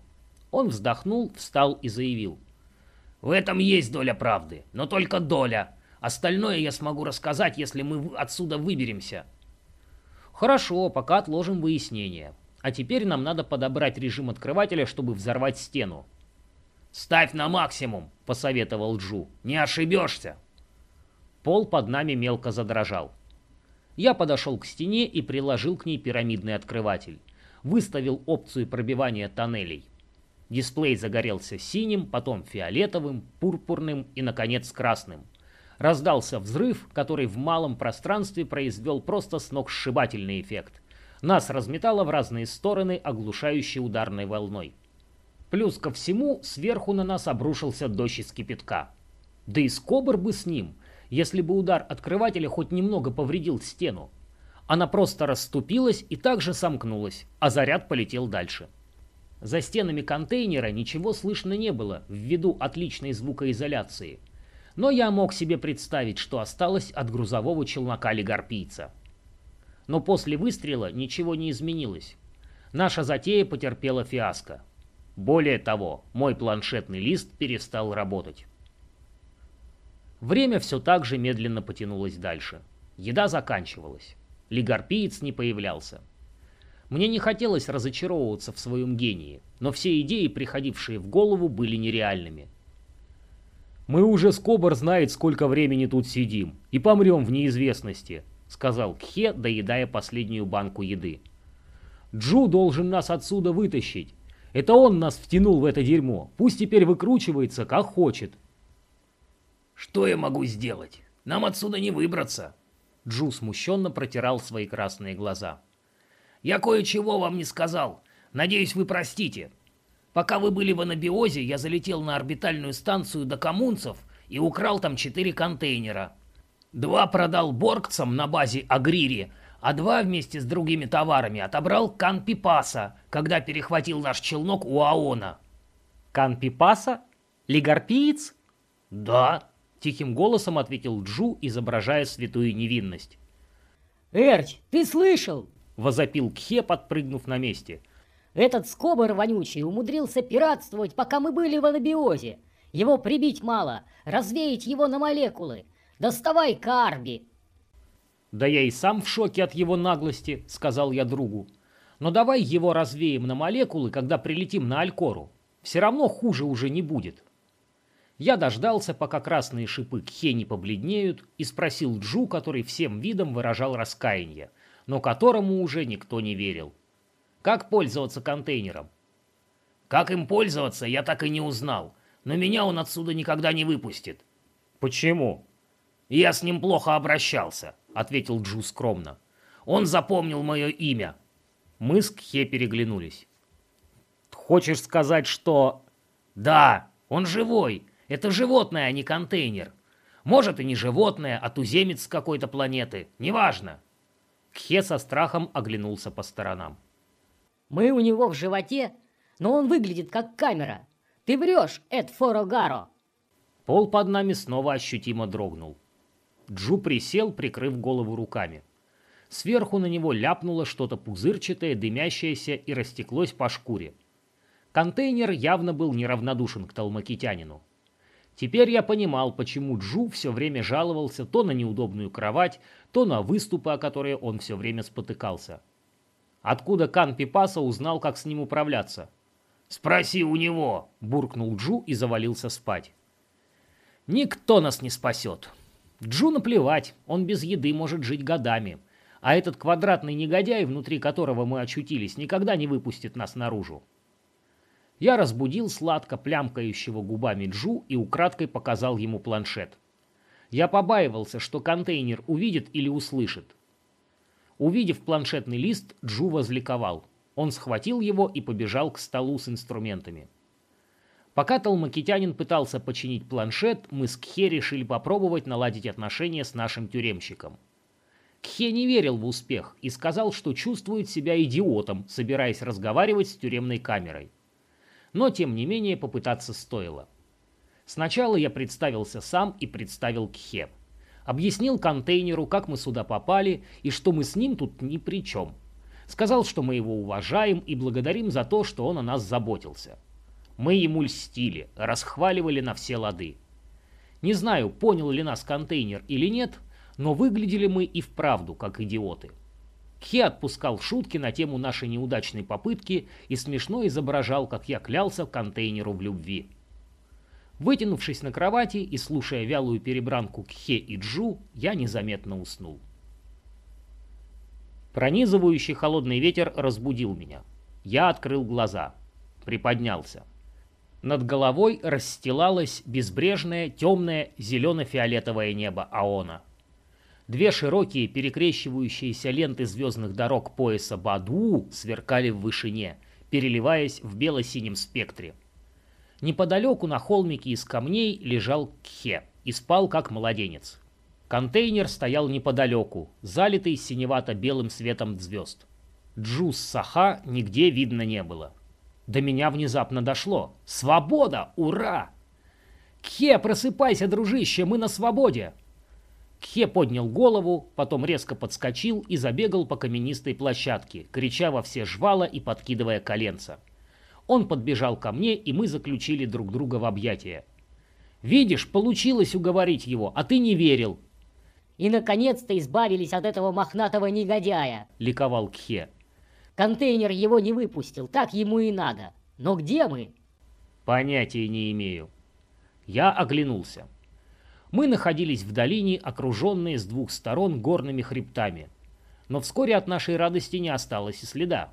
Он вздохнул, встал и заявил. В этом есть доля правды, но только доля. Остальное я смогу рассказать, если мы отсюда выберемся. Хорошо, пока отложим выяснение. А теперь нам надо подобрать режим открывателя, чтобы взорвать стену. «Ставь на максимум», — посоветовал Джу. «Не ошибешься». Пол под нами мелко задрожал. Я подошел к стене и приложил к ней пирамидный открыватель. Выставил опцию пробивания тоннелей. Дисплей загорелся синим, потом фиолетовым, пурпурным и, наконец, красным. Раздался взрыв, который в малом пространстве произвел просто сногсшибательный эффект. Нас разметало в разные стороны оглушающей ударной волной. Плюс ко всему, сверху на нас обрушился дождь из кипятка. Да и скобр бы с ним, если бы удар открывателя хоть немного повредил стену. Она просто расступилась и также сомкнулась, а заряд полетел дальше. За стенами контейнера ничего слышно не было, ввиду отличной звукоизоляции. Но я мог себе представить, что осталось от грузового челнока лигарпийца. Но после выстрела ничего не изменилось. Наша затея потерпела фиаско. Более того, мой планшетный лист перестал работать. Время все так же медленно потянулось дальше. Еда заканчивалась. Лигарпиец не появлялся. Мне не хотелось разочаровываться в своем гении, но все идеи, приходившие в голову, были нереальными. «Мы уже Скобар знает, сколько времени тут сидим, и помрем в неизвестности», — сказал Кхе, доедая последнюю банку еды. «Джу должен нас отсюда вытащить, это он нас втянул в это дерьмо. Пусть теперь выкручивается, как хочет. Что я могу сделать? Нам отсюда не выбраться. Джу смущенно протирал свои красные глаза. Я кое-чего вам не сказал. Надеюсь, вы простите. Пока вы были в анабиозе, я залетел на орбитальную станцию до коммунцев и украл там четыре контейнера. Два продал боргцам на базе Агрири, а два вместе с другими товарами отобрал Канпипаса, когда перехватил наш челнок у Аона. Канпипаса? Лигарпиец? Да, тихим голосом ответил Джу, изображая святую невинность. Эрч, ты слышал? Возопил Кхе, подпрыгнув на месте. Этот скобр вонючий умудрился пиратствовать, пока мы были в анабиозе. Его прибить мало, развеять его на молекулы. Доставай Карби, «Да я и сам в шоке от его наглости», — сказал я другу. «Но давай его развеем на молекулы, когда прилетим на Алькору. Все равно хуже уже не будет». Я дождался, пока красные шипы Кхе не побледнеют, и спросил Джу, который всем видом выражал раскаяние, но которому уже никто не верил. «Как пользоваться контейнером?» «Как им пользоваться, я так и не узнал, но меня он отсюда никогда не выпустит». «Почему?» «Я с ним плохо обращался», — ответил Джу скромно. «Он запомнил мое имя». Мы с Кхе переглянулись. «Хочешь сказать, что...» «Да, он живой. Это животное, а не контейнер. Может и не животное, а туземец с какой-то планеты. Неважно». Кхе со страхом оглянулся по сторонам. «Мы у него в животе, но он выглядит как камера. Ты врешь, Эд Форогаро!» Пол под нами снова ощутимо дрогнул. Джу присел, прикрыв голову руками. Сверху на него ляпнуло что-то пузырчатое, дымящееся и растеклось по шкуре. Контейнер явно был неравнодушен к талмакитянину. Теперь я понимал, почему Джу все время жаловался то на неудобную кровать, то на выступы, о которые он все время спотыкался. Откуда Кан Пипаса узнал, как с ним управляться? «Спроси у него!» – буркнул Джу и завалился спать. «Никто нас не спасет. Джу наплевать, он без еды может жить годами. А этот квадратный негодяй, внутри которого мы очутились, никогда не выпустит нас наружу». Я разбудил сладко плямкающего губами Джу и украдкой показал ему планшет. Я побаивался, что контейнер увидит или услышит. Увидев планшетный лист, Джу возликовал. Он схватил его и побежал к столу с инструментами. Пока талмакитянин пытался починить планшет, мы с Кхе решили попробовать наладить отношения с нашим тюремщиком. Кхе не верил в успех и сказал, что чувствует себя идиотом, собираясь разговаривать с тюремной камерой. Но, тем не менее, попытаться стоило. Сначала я представился сам и представил Кхе. Объяснил контейнеру, как мы сюда попали и что мы с ним тут ни при чем. Сказал, что мы его уважаем и благодарим за то, что он о нас заботился. Мы ему льстили, расхваливали на все лады. Не знаю, понял ли нас контейнер или нет, но выглядели мы и вправду как идиоты. Кхе отпускал шутки на тему нашей неудачной попытки и смешно изображал, как я клялся контейнеру в любви. Вытянувшись на кровати и слушая вялую перебранку Кхе и Джу, я незаметно уснул. Пронизывающий холодный ветер разбудил меня. Я открыл глаза. Приподнялся. Над головой расстилалось безбрежное, темное, зелено-фиолетовое небо Аона. Две широкие перекрещивающиеся ленты звездных дорог пояса Баду сверкали в вышине, переливаясь в бело-синем спектре. Неподалеку на холмике из камней лежал Кхе и спал как младенец. Контейнер стоял неподалеку, залитый синевато-белым светом звезд. Джус Саха нигде видно не было. До меня внезапно дошло. Свобода! Ура! Кхе, просыпайся, дружище, мы на свободе! Кхе поднял голову, потом резко подскочил и забегал по каменистой площадке, крича во все жвала и подкидывая коленца. Он подбежал ко мне, и мы заключили друг друга в объятия. «Видишь, получилось уговорить его, а ты не верил!» «И, наконец-то, избавились от этого мохнатого негодяя!» — ликовал Кхе. «Контейнер его не выпустил, так ему и надо. Но где мы?» «Понятия не имею». Я оглянулся. Мы находились в долине, окруженные с двух сторон горными хребтами. Но вскоре от нашей радости не осталось и следа.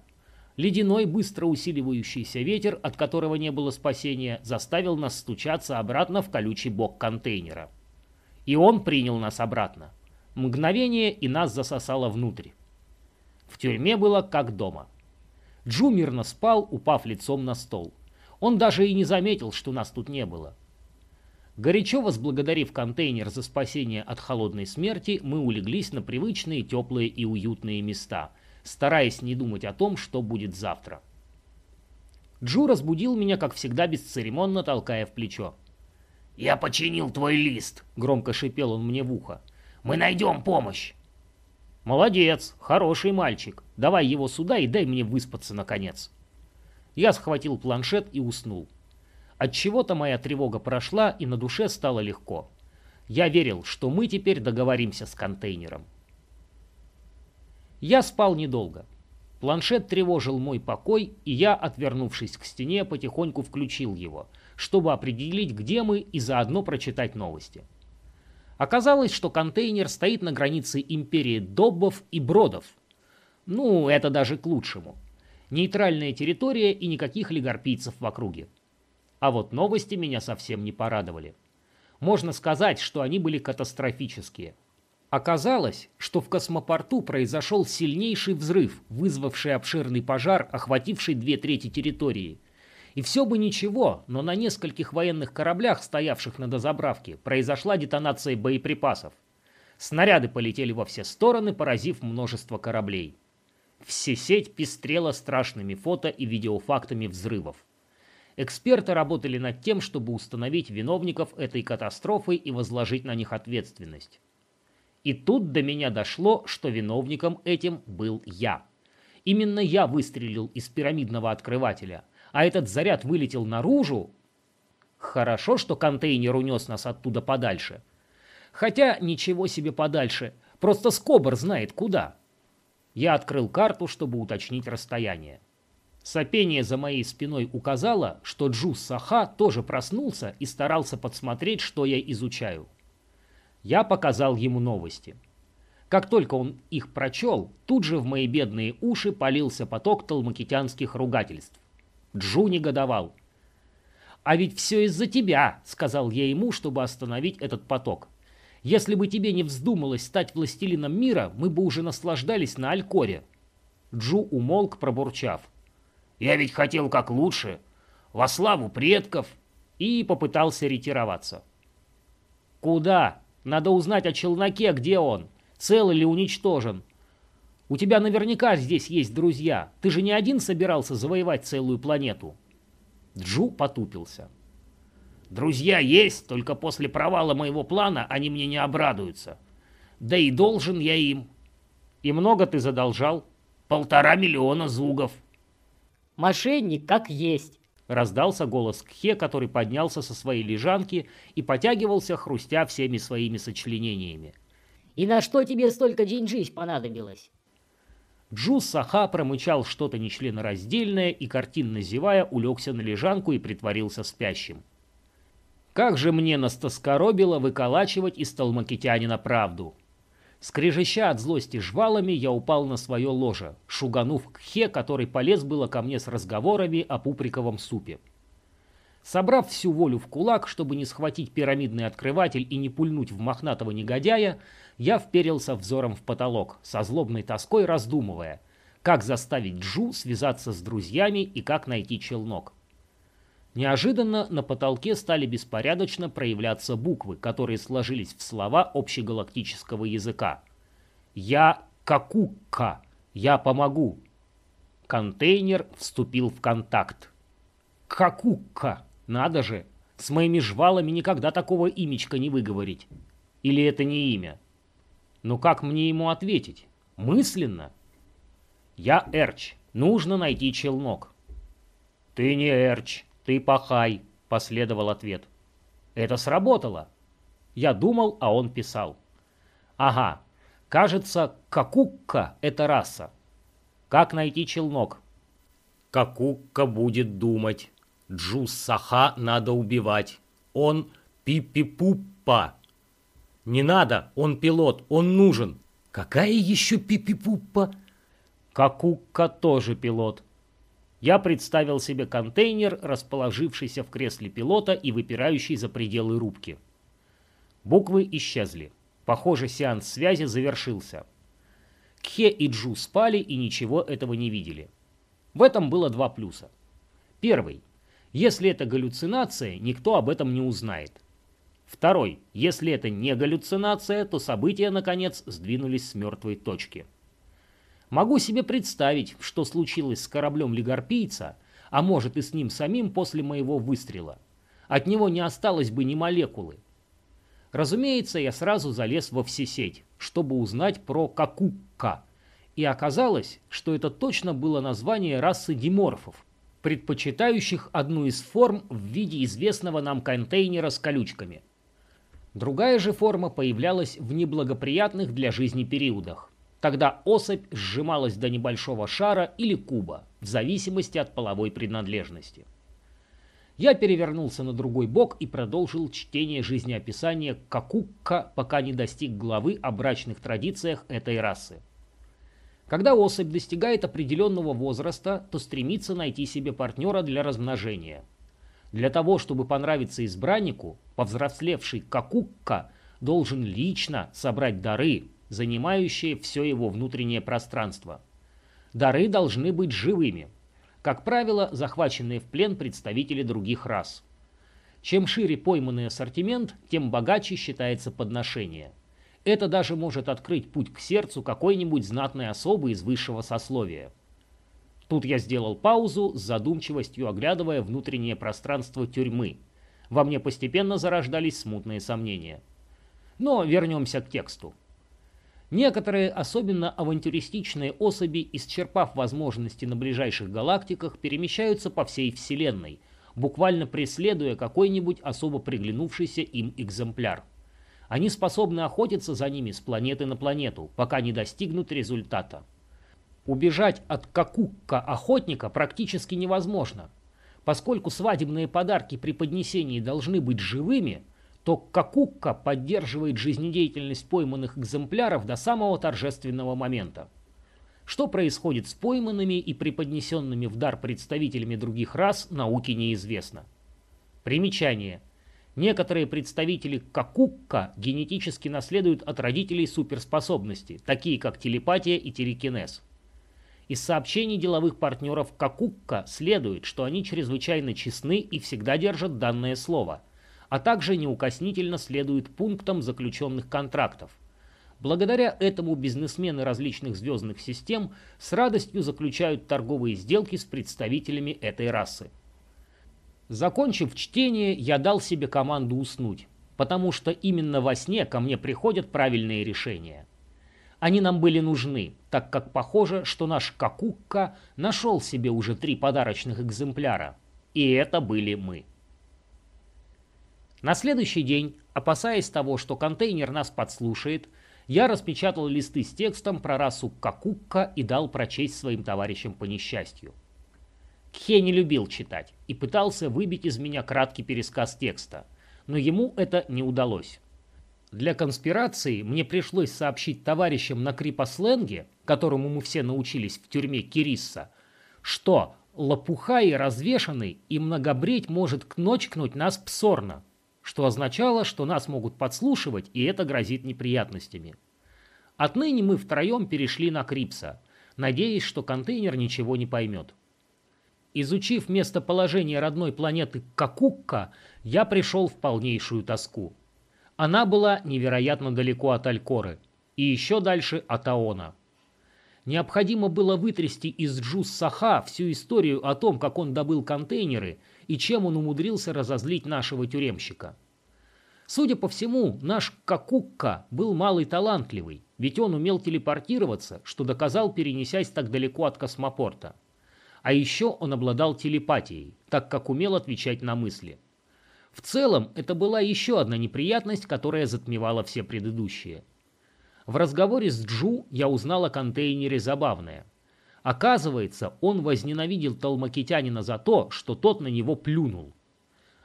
Ледяной, быстро усиливающийся ветер, от которого не было спасения, заставил нас стучаться обратно в колючий бок контейнера. И он принял нас обратно. Мгновение, и нас засосало внутрь. В тюрьме было как дома. Джу мирно спал, упав лицом на стол. Он даже и не заметил, что нас тут не было. Горячо возблагодарив контейнер за спасение от холодной смерти, мы улеглись на привычные теплые и уютные места – стараясь не думать о том, что будет завтра. Джу разбудил меня, как всегда, бесцеремонно толкая в плечо. «Я починил твой лист», — громко шипел он мне в ухо. «Мы найдем помощь». «Молодец, хороший мальчик. Давай его сюда и дай мне выспаться, наконец». Я схватил планшет и уснул. От чего то моя тревога прошла, и на душе стало легко. Я верил, что мы теперь договоримся с контейнером. Я спал недолго. Планшет тревожил мой покой, и я, отвернувшись к стене, потихоньку включил его, чтобы определить, где мы, и заодно прочитать новости. Оказалось, что контейнер стоит на границе империи Доббов и Бродов. Ну, это даже к лучшему. Нейтральная территория и никаких лигарпийцев в округе. А вот новости меня совсем не порадовали. Можно сказать, что они были катастрофические – Оказалось, что в космопорту произошел сильнейший взрыв, вызвавший обширный пожар, охвативший две трети территории. И все бы ничего, но на нескольких военных кораблях, стоявших на дозаправке, произошла детонация боеприпасов. Снаряды полетели во все стороны, поразив множество кораблей. Все сеть пестрела страшными фото и видеофактами взрывов. Эксперты работали над тем, чтобы установить виновников этой катастрофы и возложить на них ответственность. И тут до меня дошло, что виновником этим был я. Именно я выстрелил из пирамидного открывателя, а этот заряд вылетел наружу. Хорошо, что контейнер унес нас оттуда подальше. Хотя ничего себе подальше, просто Скобр знает куда. Я открыл карту, чтобы уточнить расстояние. Сопение за моей спиной указало, что Джус Саха тоже проснулся и старался подсмотреть, что я изучаю. Я показал ему новости. Как только он их прочел, тут же в мои бедные уши полился поток талмакитянских ругательств. Джу негодовал. «А ведь все из-за тебя», — сказал я ему, чтобы остановить этот поток. «Если бы тебе не вздумалось стать властелином мира, мы бы уже наслаждались на Алькоре». Джу умолк, пробурчав. «Я ведь хотел как лучше, во славу предков», и попытался ретироваться. «Куда?» Надо узнать о челноке, где он, цел или уничтожен. У тебя наверняка здесь есть друзья. Ты же не один собирался завоевать целую планету. Джу потупился. Друзья есть, только после провала моего плана они мне не обрадуются. Да и должен я им. И много ты задолжал? Полтора миллиона зугов. Мошенник как есть. Раздался голос Кхе, который поднялся со своей лежанки и потягивался, хрустя всеми своими сочленениями. «И на что тебе столько деньжищ понадобилось?» Джу Саха промычал что-то нечленораздельное и, картинно зевая, улегся на лежанку и притворился спящим. Как же мне настоскоробило выколачивать из талмакитянина правду. Скрежеща от злости жвалами, я упал на свое ложе, шуганув к Хе, который полез было ко мне с разговорами о пуприковом супе. Собрав всю волю в кулак, чтобы не схватить пирамидный открыватель и не пульнуть в мохнатого негодяя, я вперился взором в потолок, со злобной тоской раздумывая, как заставить Джу связаться с друзьями и как найти челнок. Неожиданно на потолке стали беспорядочно проявляться буквы, которые сложились в слова общегалактического языка. «Я Какука! Я помогу!» Контейнер вступил в контакт. «Какука! Надо же! С моими жвалами никогда такого имечка не выговорить. Или это не имя? Но как мне ему ответить? Мысленно? Я Эрч. Нужно найти челнок. Ты не Эрч. «Ты пахай», — последовал ответ. «Это сработало». Я думал, а он писал. «Ага, кажется, какукка — это раса. Как найти челнок?» «Какукка будет думать. Джус Саха надо убивать. Он пипи-пуппа». «Не надо, он пилот, он нужен». «Какая еще пипи-пуппа?» «Какукка тоже пилот. Я представил себе контейнер, расположившийся в кресле пилота и выпирающий за пределы рубки. Буквы исчезли. Похоже, сеанс связи завершился. Кхе и Джу спали и ничего этого не видели. В этом было два плюса. Первый. Если это галлюцинация, никто об этом не узнает. Второй. Если это не галлюцинация, то события, наконец, сдвинулись с мертвой точки. Могу себе представить, что случилось с кораблем лигарпийца, а может и с ним самим после моего выстрела. От него не осталось бы ни молекулы. Разумеется, я сразу залез во всесеть, чтобы узнать про Какукка. И оказалось, что это точно было название расы диморфов, предпочитающих одну из форм в виде известного нам контейнера с колючками. Другая же форма появлялась в неблагоприятных для жизни периодах. Тогда особь сжималась до небольшого шара или куба, в зависимости от половой принадлежности. Я перевернулся на другой бок и продолжил чтение жизнеописания Какукка, пока не достиг главы о брачных традициях этой расы. Когда особь достигает определенного возраста, то стремится найти себе партнера для размножения. Для того, чтобы понравиться избраннику, повзрослевший Какукка должен лично собрать дары, занимающие все его внутреннее пространство. Дары должны быть живыми. Как правило, захваченные в плен представители других рас. Чем шире пойманный ассортимент, тем богаче считается подношение. Это даже может открыть путь к сердцу какой-нибудь знатной особы из высшего сословия. Тут я сделал паузу с задумчивостью, оглядывая внутреннее пространство тюрьмы. Во мне постепенно зарождались смутные сомнения. Но вернемся к тексту. Некоторые, особенно авантюристичные особи, исчерпав возможности на ближайших галактиках, перемещаются по всей Вселенной, буквально преследуя какой-нибудь особо приглянувшийся им экземпляр. Они способны охотиться за ними с планеты на планету, пока не достигнут результата. Убежать от какукка-охотника практически невозможно. Поскольку свадебные подарки при поднесении должны быть живыми, то какукка поддерживает жизнедеятельность пойманных экземпляров до самого торжественного момента. Что происходит с пойманными и преподнесенными в дар представителями других рас, науке неизвестно. Примечание. Некоторые представители какукка генетически наследуют от родителей суперспособности, такие как телепатия и телекинез. Из сообщений деловых партнеров Какукка следует, что они чрезвычайно честны и всегда держат данное слово, а также неукоснительно следуют пунктам заключенных контрактов. Благодаря этому бизнесмены различных звездных систем с радостью заключают торговые сделки с представителями этой расы. Закончив чтение, я дал себе команду уснуть, потому что именно во сне ко мне приходят правильные решения. Они нам были нужны, так как похоже, что наш Какукка нашел себе уже три подарочных экземпляра. И это были мы. На следующий день, опасаясь того, что контейнер нас подслушает, я распечатал листы с текстом про расу Какукка и дал прочесть своим товарищам по несчастью. Кхе не любил читать и пытался выбить из меня краткий пересказ текста, но ему это не удалось. Для конспирации мне пришлось сообщить товарищам на крипосленге, которому мы все научились в тюрьме Кирисса, что лопухай развешанный и многобреть может кночкнуть нас псорно, что означало, что нас могут подслушивать, и это грозит неприятностями. Отныне мы втроем перешли на Крипса, надеясь, что контейнер ничего не поймет. Изучив местоположение родной планеты Какукка, я пришел в полнейшую тоску. Она была невероятно далеко от Алькоры и еще дальше от Аона. Необходимо было вытрясти из Джус Саха всю историю о том, как он добыл контейнеры и чем он умудрился разозлить нашего тюремщика. Судя по всему, наш Какукка был малый талантливый, ведь он умел телепортироваться, что доказал, перенесясь так далеко от космопорта. А еще он обладал телепатией, так как умел отвечать на мысли – в целом, это была еще одна неприятность, которая затмевала все предыдущие. В разговоре с Джу я узнал о контейнере забавное. Оказывается, он возненавидел талмакитянина за то, что тот на него плюнул.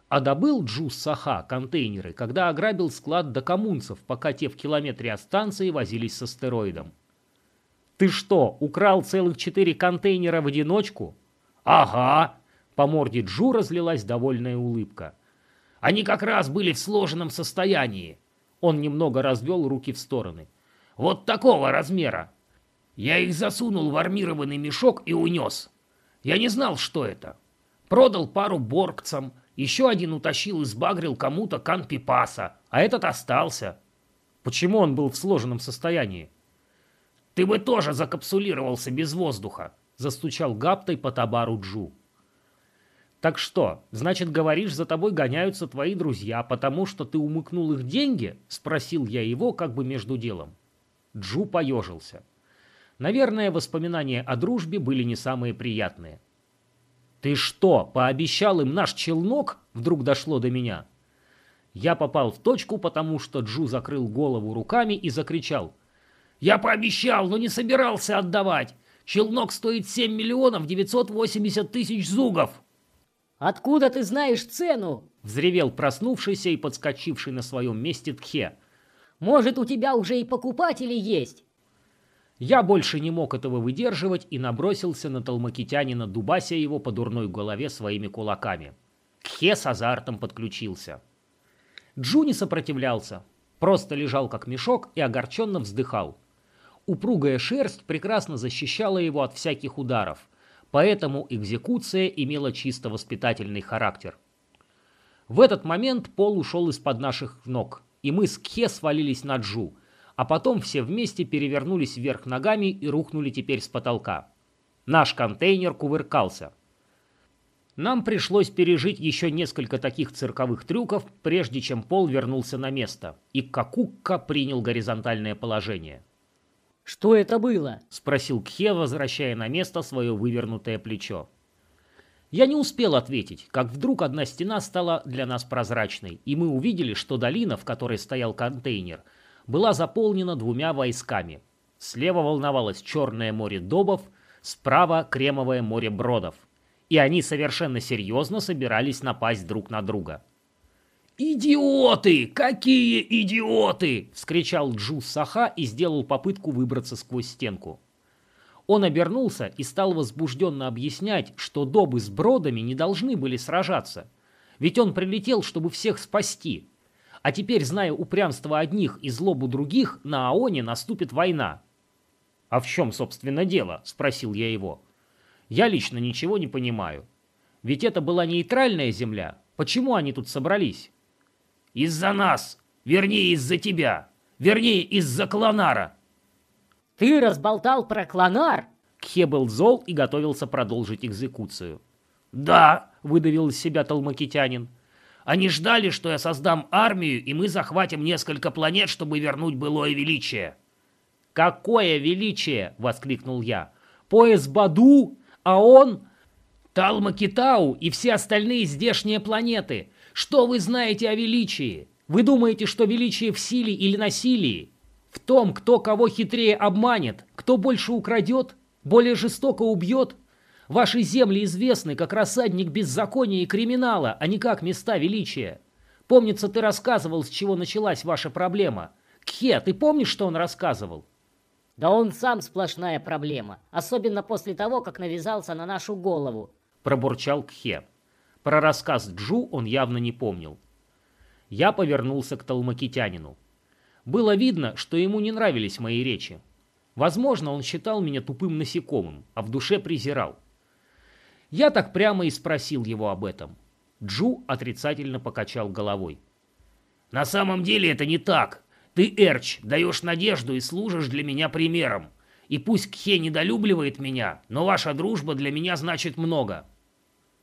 А добыл Джу Саха контейнеры, когда ограбил склад докомунцев, пока те в километре от станции возились с астероидом. «Ты что, украл целых четыре контейнера в одиночку?» «Ага!» По морде Джу разлилась довольная улыбка. Они как раз были в сложенном состоянии. Он немного развел руки в стороны. Вот такого размера. Я их засунул в армированный мешок и унес. Я не знал, что это. Продал пару боргцам, еще один утащил и сбагрил кому-то канпипаса, а этот остался. Почему он был в сложенном состоянии? Ты бы тоже закапсулировался без воздуха, застучал гаптой по табару Джу. «Так что, значит, говоришь, за тобой гоняются твои друзья, потому что ты умыкнул их деньги?» — спросил я его как бы между делом. Джу поежился. Наверное, воспоминания о дружбе были не самые приятные. «Ты что, пообещал им наш челнок?» — вдруг дошло до меня. Я попал в точку, потому что Джу закрыл голову руками и закричал. «Я пообещал, но не собирался отдавать! Челнок стоит 7 миллионов 980 тысяч зугов!» «Откуда ты знаешь цену?» — взревел проснувшийся и подскочивший на своем месте Тхе. «Может, у тебя уже и покупатели есть?» Я больше не мог этого выдерживать и набросился на талмакитянина, дубася его по дурной голове своими кулаками. Кхе с азартом подключился. Джу не сопротивлялся, просто лежал как мешок и огорченно вздыхал. Упругая шерсть прекрасно защищала его от всяких ударов, поэтому экзекуция имела чисто воспитательный характер. В этот момент пол ушел из-под наших ног, и мы с Кхе свалились на Джу, а потом все вместе перевернулись вверх ногами и рухнули теперь с потолка. Наш контейнер кувыркался. Нам пришлось пережить еще несколько таких цирковых трюков, прежде чем пол вернулся на место, и Какукка принял горизонтальное положение. «Что это было?» — спросил Кхе, возвращая на место свое вывернутое плечо. Я не успел ответить, как вдруг одна стена стала для нас прозрачной, и мы увидели, что долина, в которой стоял контейнер, была заполнена двумя войсками. Слева волновалось Черное море добов, справа Кремовое море бродов — и они совершенно серьезно собирались напасть друг на друга. «Идиоты! Какие идиоты!» — вскричал Джус Саха и сделал попытку выбраться сквозь стенку. Он обернулся и стал возбужденно объяснять, что добы с бродами не должны были сражаться. Ведь он прилетел, чтобы всех спасти. А теперь, зная упрямство одних и злобу других, на Аоне наступит война. «А в чем, собственно, дело?» – спросил я его. Я лично ничего не понимаю. Ведь это была нейтральная земля. Почему они тут собрались? Из-за нас. Вернее, из-за тебя. Вернее, из-за Клонара. Ты разболтал про Клонар? Кхе был зол и готовился продолжить экзекуцию. «Да», — выдавил из себя толмакитянин. «Они ждали, что я создам армию, и мы захватим несколько планет, чтобы вернуть былое величие». «Какое величие!» — воскликнул я. «Пояс Баду а он... Талма-Китау и все остальные здешние планеты. Что вы знаете о величии? Вы думаете, что величие в силе или насилии? В том, кто кого хитрее обманет, кто больше украдет, более жестоко убьет? Ваши земли известны как рассадник беззакония и криминала, а не как места величия. Помнится, ты рассказывал, с чего началась ваша проблема. Кхе, ты помнишь, что он рассказывал? Да он сам сплошная проблема, особенно после того, как навязался на нашу голову. Пробурчал Кхе. Про рассказ Джу он явно не помнил. Я повернулся к талмакитянину. Было видно, что ему не нравились мои речи. Возможно, он считал меня тупым насекомым, а в душе презирал. Я так прямо и спросил его об этом. Джу отрицательно покачал головой. «На самом деле это не так. Ты, Эрч, даешь надежду и служишь для меня примером. И пусть Кхе недолюбливает меня, но ваша дружба для меня значит много».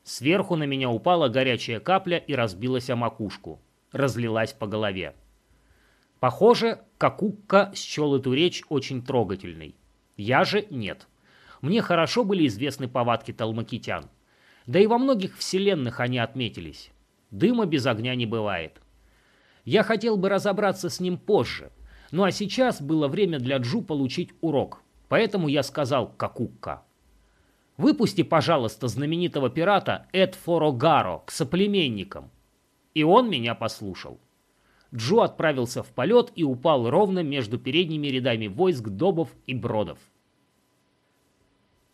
Сверху на меня упала горячая капля и разбилась о макушку. Разлилась по голове. Похоже, Какукка счел эту речь очень трогательной. Я же нет. Мне хорошо были известны повадки талмакитян. Да и во многих вселенных они отметились. Дыма без огня не бывает. Я хотел бы разобраться с ним позже. Ну а сейчас было время для Джу получить урок. Поэтому я сказал Какукка. Выпусти, пожалуйста, знаменитого пирата Эд Форогаро к соплеменникам. И он меня послушал. Джу отправился в полет и упал ровно между передними рядами войск добов и бродов.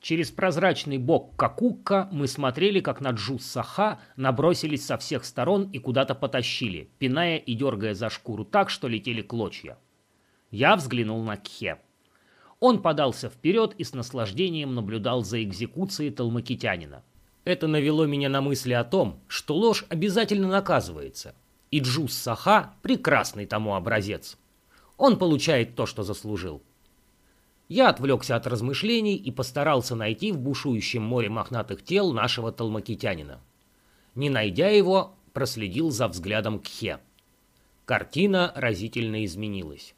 Через прозрачный бок Какукка мы смотрели, как на Джус Саха набросились со всех сторон и куда-то потащили, пиная и дергая за шкуру так, что летели клочья. Я взглянул на Кхе. Он подался вперед и с наслаждением наблюдал за экзекуцией талмакитянина. Это навело меня на мысли о том, что ложь обязательно наказывается. И Джус Саха – прекрасный тому образец. Он получает то, что заслужил. Я отвлекся от размышлений и постарался найти в бушующем море мохнатых тел нашего талмакитянина. Не найдя его, проследил за взглядом Кхе. Картина разительно изменилась.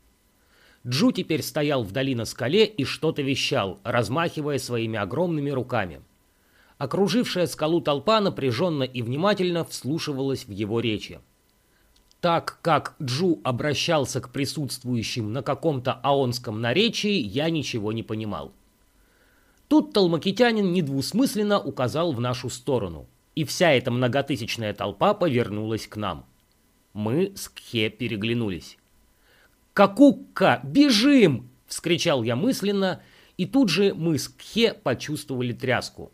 Джу теперь стоял вдали на скале и что-то вещал, размахивая своими огромными руками. Окружившая скалу толпа напряженно и внимательно вслушивалась в его речи. Так как Джу обращался к присутствующим на каком-то аонском наречии, я ничего не понимал. Тут талмакитянин недвусмысленно указал в нашу сторону, и вся эта многотысячная толпа повернулась к нам. Мы с Кхе переглянулись. «Какукка, бежим!» — вскричал я мысленно, и тут же мы с Кхе почувствовали тряску.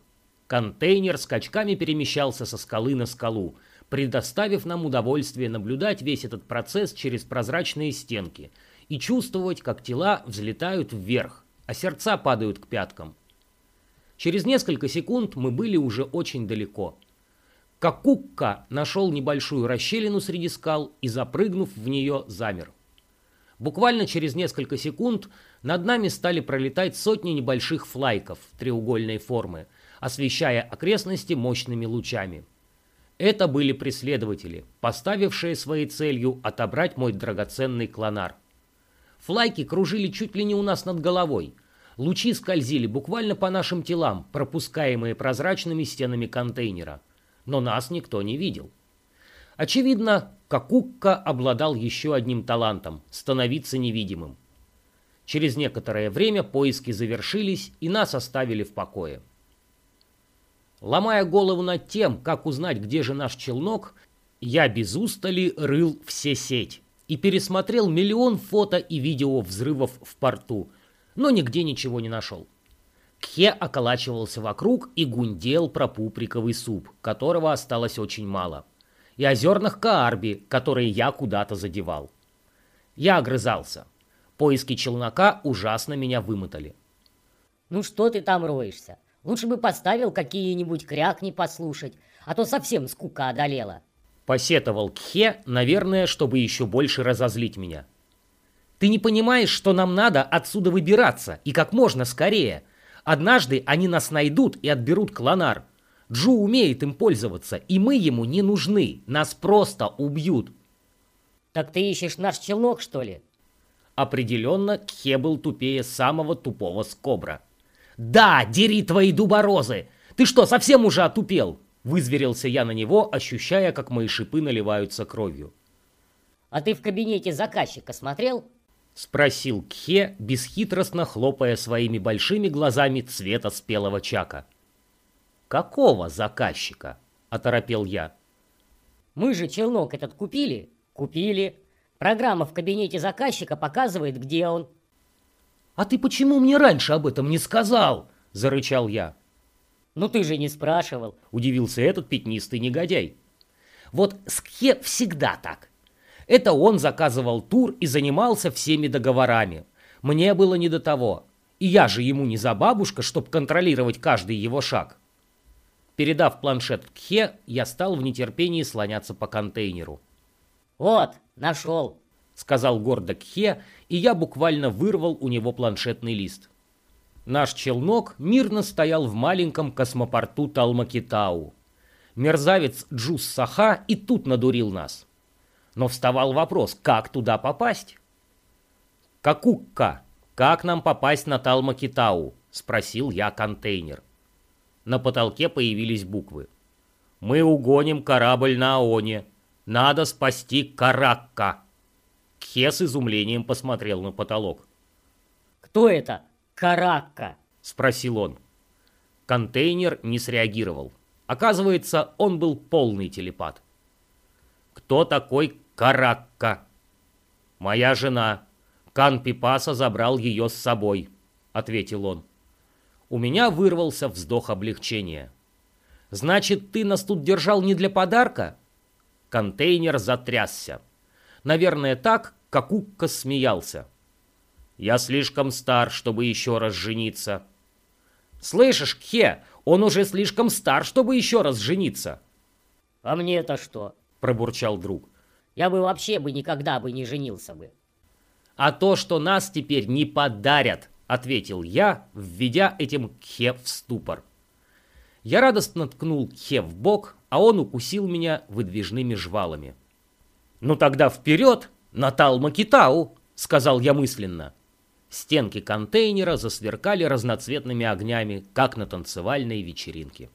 Контейнер скачками перемещался со скалы на скалу — предоставив нам удовольствие наблюдать весь этот процесс через прозрачные стенки и чувствовать, как тела взлетают вверх, а сердца падают к пяткам. Через несколько секунд мы были уже очень далеко. Какукка нашел небольшую расщелину среди скал и, запрыгнув в нее, замер. Буквально через несколько секунд над нами стали пролетать сотни небольших флайков треугольной формы, освещая окрестности мощными лучами. Это были преследователи, поставившие своей целью отобрать мой драгоценный клонар. Флайки кружили чуть ли не у нас над головой. Лучи скользили буквально по нашим телам, пропускаемые прозрачными стенами контейнера. Но нас никто не видел. Очевидно, Какукка обладал еще одним талантом – становиться невидимым. Через некоторое время поиски завершились, и нас оставили в покое. Ломая голову над тем, как узнать, где же наш челнок, я без устали рыл все сеть и пересмотрел миллион фото и видео взрывов в порту, но нигде ничего не нашел. Кхе околачивался вокруг и гундел про пуприковый суп, которого осталось очень мало, и озерных каарби, которые я куда-то задевал. Я огрызался. Поиски челнока ужасно меня вымотали. «Ну что ты там роешься? Лучше бы поставил какие-нибудь крякни послушать, а то совсем скука одолела». Посетовал Кхе, наверное, чтобы еще больше разозлить меня. «Ты не понимаешь, что нам надо отсюда выбираться, и как можно скорее. Однажды они нас найдут и отберут клонар. Джу умеет им пользоваться, и мы ему не нужны. Нас просто убьют». «Так ты ищешь наш челнок, что ли?» Определенно, Кхе был тупее самого тупого скобра. «Да, дери твои дуборозы! Ты что, совсем уже отупел?» Вызверился я на него, ощущая, как мои шипы наливаются кровью. «А ты в кабинете заказчика смотрел?» Спросил Кхе, бесхитростно хлопая своими большими глазами цвета спелого чака. «Какого заказчика?» — оторопел я. «Мы же челнок этот купили?» «Купили. Программа в кабинете заказчика показывает, где он». «А ты почему мне раньше об этом не сказал?» — зарычал я. «Ну ты же не спрашивал», — удивился этот пятнистый негодяй. «Вот с Кхе всегда так. Это он заказывал тур и занимался всеми договорами. Мне было не до того. И я же ему не за бабушка, чтобы контролировать каждый его шаг». Передав планшет Кхе, я стал в нетерпении слоняться по контейнеру. «Вот, нашел», — сказал гордо Кхе, и я буквально вырвал у него планшетный лист. Наш челнок мирно стоял в маленьком космопорту Талмакитау. Мерзавец Джус Саха и тут надурил нас. Но вставал вопрос, как туда попасть? «Какукка, как нам попасть на Талмакитау?» — спросил я контейнер. На потолке появились буквы. «Мы угоним корабль на Аоне. Надо спасти Каракка». Кхе с изумлением посмотрел на потолок. «Кто это? Каракка?» — спросил он. Контейнер не среагировал. Оказывается, он был полный телепат. «Кто такой Каракка?» «Моя жена. Кан Пипаса забрал ее с собой», — ответил он. У меня вырвался вздох облегчения. «Значит, ты нас тут держал не для подарка?» Контейнер затрясся. Наверное, так, как Укка смеялся. «Я слишком стар, чтобы еще раз жениться». «Слышишь, Кхе, он уже слишком стар, чтобы еще раз жениться». «А мне-то что?» – пробурчал друг. «Я бы вообще бы никогда бы не женился бы». «А то, что нас теперь не подарят», – ответил я, введя этим Кхе в ступор. Я радостно ткнул Кхе в бок, а он укусил меня выдвижными жвалами. «Ну тогда вперед, на Талмакитау!» — сказал я мысленно. Стенки контейнера засверкали разноцветными огнями, как на танцевальной вечеринке.